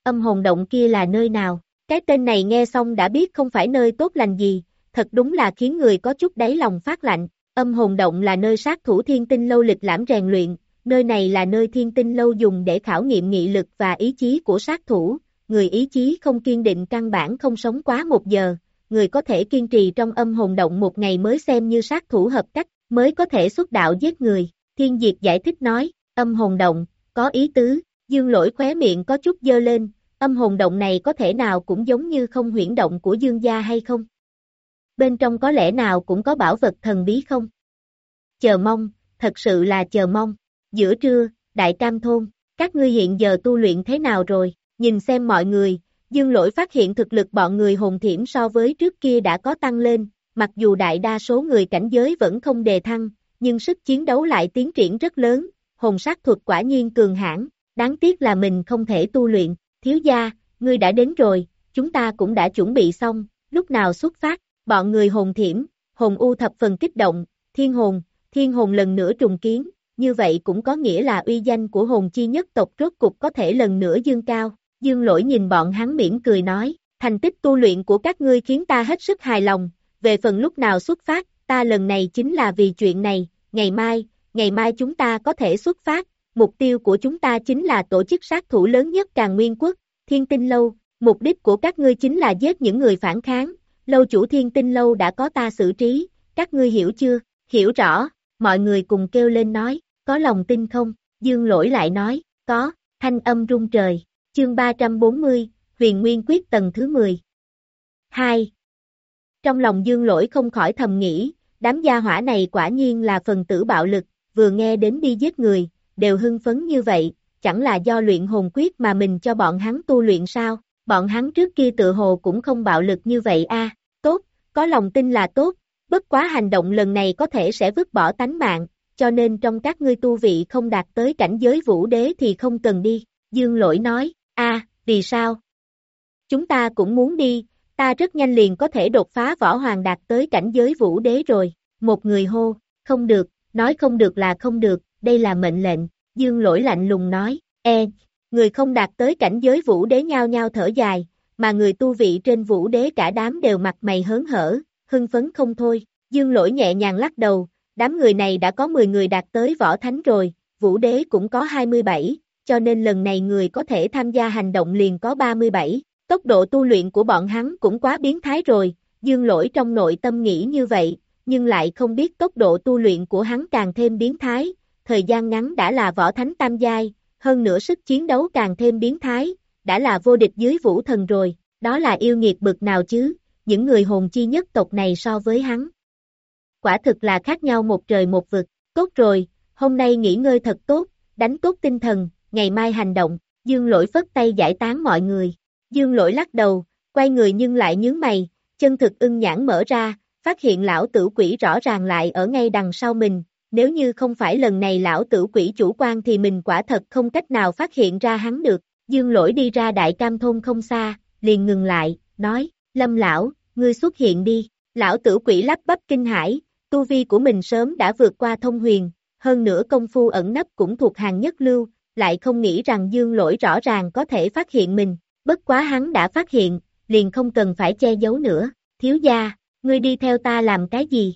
Âm hồn động kia là nơi nào? Cái tên này nghe xong đã biết không phải nơi tốt lành gì, thật đúng là khiến người có chút đáy lòng phát lạnh. Âm hồn động là nơi sát thủ thiên tinh lâu lịch lãm rèn luyện, nơi này là nơi thiên tinh lâu dùng để khảo nghiệm nghị lực và ý chí của sát thủ, người ý chí không kiên định căn bản không sống quá một giờ, người có thể kiên trì trong âm hồn động một ngày mới xem như sát thủ hợp cách, mới có thể xuất đạo giết người. Thiên Diệt giải thích nói, âm hồn động, có ý tứ, dương lỗi khóe miệng có chút dơ lên, âm hồn động này có thể nào cũng giống như không huyển động của dương gia hay không? Bên trong có lẽ nào cũng có bảo vật thần bí không? Chờ mong, thật sự là chờ mong. Giữa trưa, đại cam thôn, các ngươi hiện giờ tu luyện thế nào rồi? Nhìn xem mọi người, dương lỗi phát hiện thực lực bọn người hồn thiểm so với trước kia đã có tăng lên, mặc dù đại đa số người cảnh giới vẫn không đề thăng, nhưng sức chiến đấu lại tiến triển rất lớn, hồn sát thuật quả nhiên cường hãn, đáng tiếc là mình không thể tu luyện, thiếu gia, ngươi đã đến rồi, chúng ta cũng đã chuẩn bị xong, lúc nào xuất phát, bọn người hồn thiểm, hồn u thập phần kích động, thiên hồn, thiên hồn lần nữa trùng kiến, như vậy cũng có nghĩa là uy danh của hồn chi nhất tộc rốt cục có thể lần nữa dương cao, dương lỗi nhìn bọn hắn mỉm cười nói, thành tích tu luyện của các ngươi khiến ta hết sức hài lòng, về phần lúc nào xuất phát, ta lần này chính là vì chuyện này, ngày mai, ngày mai chúng ta có thể xuất phát, mục tiêu của chúng ta chính là tổ chức sát thủ lớn nhất càng nguyên quốc, thiên tinh lâu, mục đích của các ngươi chính là giết những người phản kháng, lâu chủ thiên tinh lâu đã có ta xử trí, các ngươi hiểu chưa, hiểu rõ, mọi người cùng kêu lên nói, có lòng tin không, dương lỗi lại nói, có, thanh âm rung trời, chương 340, huyền nguyên quyết tầng thứ 10. 2. Trong lòng dương lỗi không khỏi thầm nghĩ, đám gia hỏa này quả nhiên là phần tử bạo lực, vừa nghe đến đi giết người, đều hưng phấn như vậy, chẳng là do luyện hồn quyết mà mình cho bọn hắn tu luyện sao, bọn hắn trước kia tự hồ cũng không bạo lực như vậy a. Tốt, có lòng tin là tốt, bất quá hành động lần này có thể sẽ vứt bỏ tánh mạng, cho nên trong các ngươi tu vị không đạt tới cảnh giới vũ đế thì không cần đi, dương lỗi nói, a vì sao? Chúng ta cũng muốn đi, ta rất nhanh liền có thể đột phá võ hoàng đạt tới cảnh giới vũ đế rồi, một người hô, không được, nói không được là không được, đây là mệnh lệnh, dương lỗi lạnh lùng nói, e, người không đạt tới cảnh giới vũ đế nhao nhao thở dài, mà người tu vị trên vũ đế cả đám đều mặt mày hớn hở, hưng phấn không thôi, dương lỗi nhẹ nhàng lắc đầu, đám người này đã có 10 người đạt tới võ thánh rồi, vũ đế cũng có 27, cho nên lần này người có thể tham gia hành động liền có 37, tốc độ tu luyện của bọn hắn cũng quá biến thái rồi, dương lỗi trong nội tâm nghĩ như vậy, nhưng lại không biết tốc độ tu luyện của hắn càng thêm biến thái, thời gian ngắn đã là võ thánh tam giai, hơn nữa sức chiến đấu càng thêm biến thái, đã là vô địch dưới vũ thần rồi, đó là yêu nghiệt bực nào chứ, những người hồn chi nhất tộc này so với hắn. Quả thực là khác nhau một trời một vực, tốt rồi, hôm nay nghỉ ngơi thật tốt, đánh tốt tinh thần, ngày mai hành động, dương lỗi phất tay giải tán mọi người. Dương lỗi lắc đầu, quay người nhưng lại nhướng mày, chân thực ưng nhãn mở ra, phát hiện lão tử quỷ rõ ràng lại ở ngay đằng sau mình, nếu như không phải lần này lão tử quỷ chủ quan thì mình quả thật không cách nào phát hiện ra hắn được, dương lỗi đi ra đại cam thôn không xa, liền ngừng lại, nói, lâm lão, ngươi xuất hiện đi, lão tử quỷ lắp bắp kinh hải, tu vi của mình sớm đã vượt qua thông huyền, hơn nữa công phu ẩn nấp cũng thuộc hàng nhất lưu, lại không nghĩ rằng dương lỗi rõ ràng có thể phát hiện mình, bất quá hắn đã phát hiện, liền không cần phải che giấu nữa, thiếu gia, ngươi đi theo ta làm cái gì?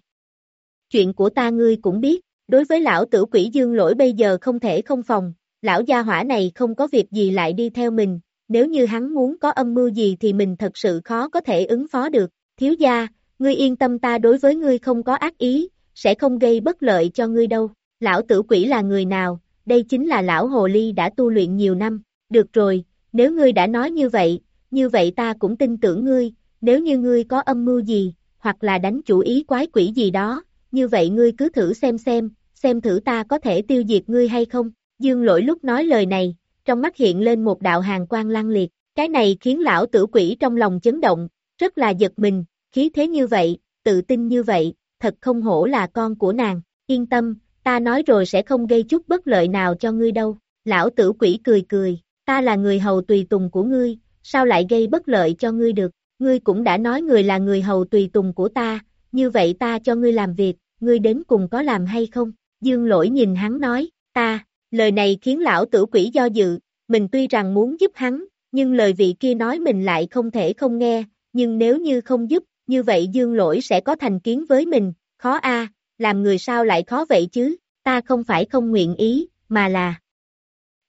Chuyện của ta ngươi cũng biết, đối với lão tử quỷ dương lỗi bây giờ không thể không phòng, lão gia hỏa này không có việc gì lại đi theo mình, nếu như hắn muốn có âm mưu gì thì mình thật sự khó có thể ứng phó được, thiếu gia, ngươi yên tâm ta đối với ngươi không có ác ý, sẽ không gây bất lợi cho ngươi đâu. Lão tử quỷ là người nào, đây chính là lão hồ ly đã tu luyện nhiều năm. Được rồi, nếu ngươi đã nói như vậy, như vậy ta cũng tin tưởng ngươi, nếu như ngươi có âm mưu gì, hoặc là đánh chủ ý quái quỷ gì đó, như vậy ngươi cứ thử xem xem, xem thử ta có thể tiêu diệt ngươi hay không. Dương lỗi lúc nói lời này, trong mắt hiện lên một đạo hàng quang lăng liệt, cái này khiến lão tử quỷ trong lòng chấn động, rất là giật mình, khí thế như vậy, tự tin như vậy, thật không hổ là con của nàng, yên tâm, ta nói rồi sẽ không gây chút bất lợi nào cho ngươi đâu. Lão tử quỷ cười cười, ta là người hầu tùy tùng của ngươi, sao lại gây bất lợi cho ngươi được, ngươi cũng đã nói người là người hầu tùy tùng của ta, như vậy ta cho ngươi làm việc, ngươi đến cùng có làm hay không? Dương lỗi nhìn hắn nói, ta, lời này khiến lão tử quỷ do dự, mình tuy rằng muốn giúp hắn, nhưng lời vị kia nói mình lại không thể không nghe, nhưng nếu như không giúp, như vậy dương lỗi sẽ có thành kiến với mình, khó a làm người sao lại khó vậy chứ, ta không phải không nguyện ý, mà là,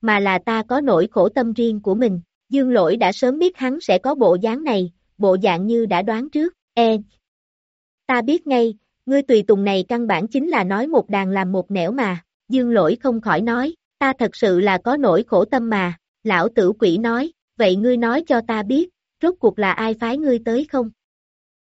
mà là ta có nỗi khổ tâm riêng của mình, dương lỗi đã sớm biết hắn sẽ có bộ dáng này, bộ dạng như đã đoán trước, e, ta biết ngay, ngươi tùy tùng này căn bản chính là nói một đàn làm một nẻo mà, dương lỗi không khỏi nói, ta thật sự là có nỗi khổ tâm mà, lão tử quỷ nói, vậy ngươi nói cho ta biết, rốt cuộc là ai phái ngươi tới không?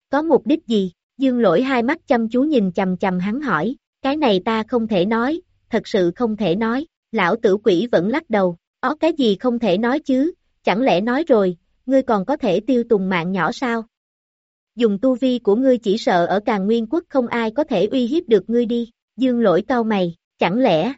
Có mục đích gì? Dương lỗi hai mắt chăm chú nhìn chầm chầm hắn hỏi, cái này ta không thể nói, thật sự không thể nói, lão tử quỷ vẫn lắc đầu, ó cái gì không thể nói chứ, chẳng lẽ nói rồi, ngươi còn có thể tiêu tùng mạng nhỏ sao? Dùng tu vi của ngươi chỉ sợ ở càng nguyên quốc không ai có thể uy hiếp được ngươi đi, dương lỗi cau mày, chẳng lẽ?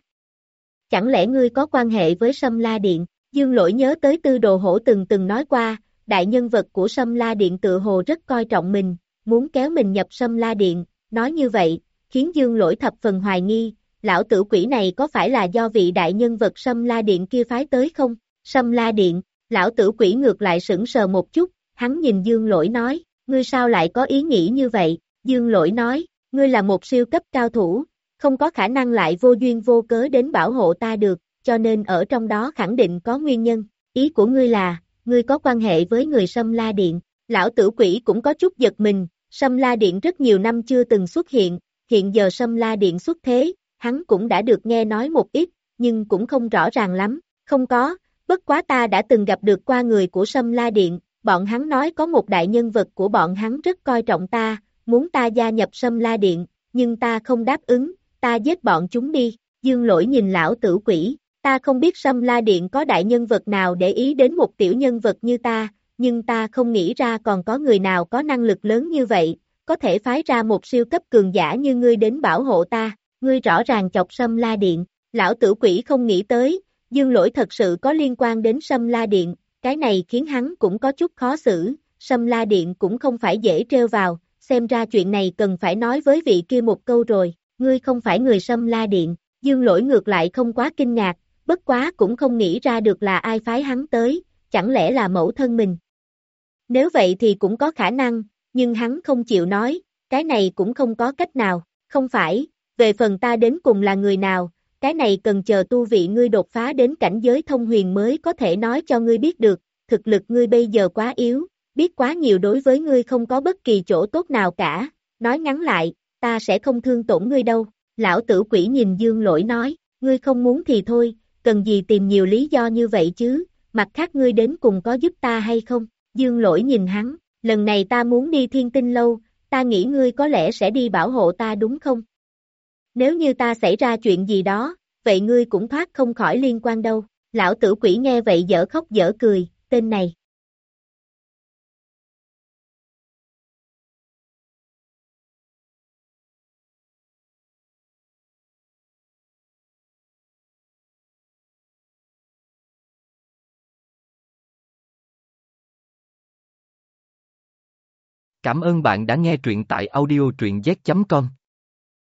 Chẳng lẽ ngươi có quan hệ với Sâm La Điện? Dương lỗi nhớ tới tư đồ hổ từng từng nói qua, đại nhân vật của Sâm La Điện tự hồ rất coi trọng mình, muốn kéo mình nhập Sâm La Điện, nói như vậy, khiến Dương lỗi thập phần hoài nghi, lão tử quỷ này có phải là do vị đại nhân vật Sâm La Điện kia phái tới không? Sâm La Điện, lão tử quỷ ngược lại sững sờ một chút, hắn nhìn Dương lỗi nói, ngươi sao lại có ý nghĩ như vậy? Dương lỗi nói, ngươi là một siêu cấp cao thủ, không có khả năng lại vô duyên vô cớ đến bảo hộ ta được, cho nên ở trong đó khẳng định có nguyên nhân. Ý của ngươi là, ngươi có quan hệ với người Sâm La Điện. Lão tử quỷ cũng có chút giật mình, Sâm La Điện rất nhiều năm chưa từng xuất hiện, hiện giờ Sâm La Điện xuất thế, hắn cũng đã được nghe nói một ít, nhưng cũng không rõ ràng lắm. Không có, bất quá ta đã từng gặp được qua người của Sâm La Điện, bọn hắn nói có một đại nhân vật của bọn hắn rất coi trọng ta, muốn ta gia nhập Sâm La Điện, nhưng ta không đáp ứng, ta giết bọn chúng đi, dương lỗi nhìn lão tử quỷ, ta không biết Sâm La Điện có đại nhân vật nào để ý đến một tiểu nhân vật như ta, nhưng ta không nghĩ ra còn có người nào có năng lực lớn như vậy, có thể phái ra một siêu cấp cường giả như ngươi đến bảo hộ ta, ngươi rõ ràng chọc Sâm La Điện, lão tử quỷ không nghĩ tới, dương lỗi thật sự có liên quan đến Sâm La Điện, cái này khiến hắn cũng có chút khó xử, Sâm La Điện cũng không phải dễ treo vào, xem ra chuyện này cần phải nói với vị kia một câu rồi, ngươi không phải người Sâm La Điện, dương lỗi ngược lại không quá kinh ngạc, bất quá cũng không nghĩ ra được là ai phái hắn tới, chẳng lẽ là mẫu thân mình. Nếu vậy thì cũng có khả năng, nhưng hắn không chịu nói, cái này cũng không có cách nào, không phải, về phần ta đến cùng là người nào, cái này cần chờ tu vị ngươi đột phá đến cảnh giới thông huyền mới có thể nói cho ngươi biết được, thực lực ngươi bây giờ quá yếu, biết quá nhiều đối với ngươi không có bất kỳ chỗ tốt nào cả, nói ngắn lại, ta sẽ không thương tổn ngươi đâu, lão tử quỷ nhìn dương lỗi nói, ngươi không muốn thì thôi, cần gì tìm nhiều lý do như vậy chứ, mặt khác ngươi đến cùng có giúp ta hay không, dương lỗi nhìn hắn, lần này ta muốn đi thiên tinh lâu, ta nghĩ ngươi có lẽ sẽ đi bảo hộ ta đúng không? Nếu như ta xảy ra chuyện gì đó, vậy ngươi cũng thoát không khỏi liên quan đâu, lão tử quỷ nghe vậy dở khóc dở cười, tên này. Cảm ơn bạn đã nghe truyện tại audiotruyenz.com.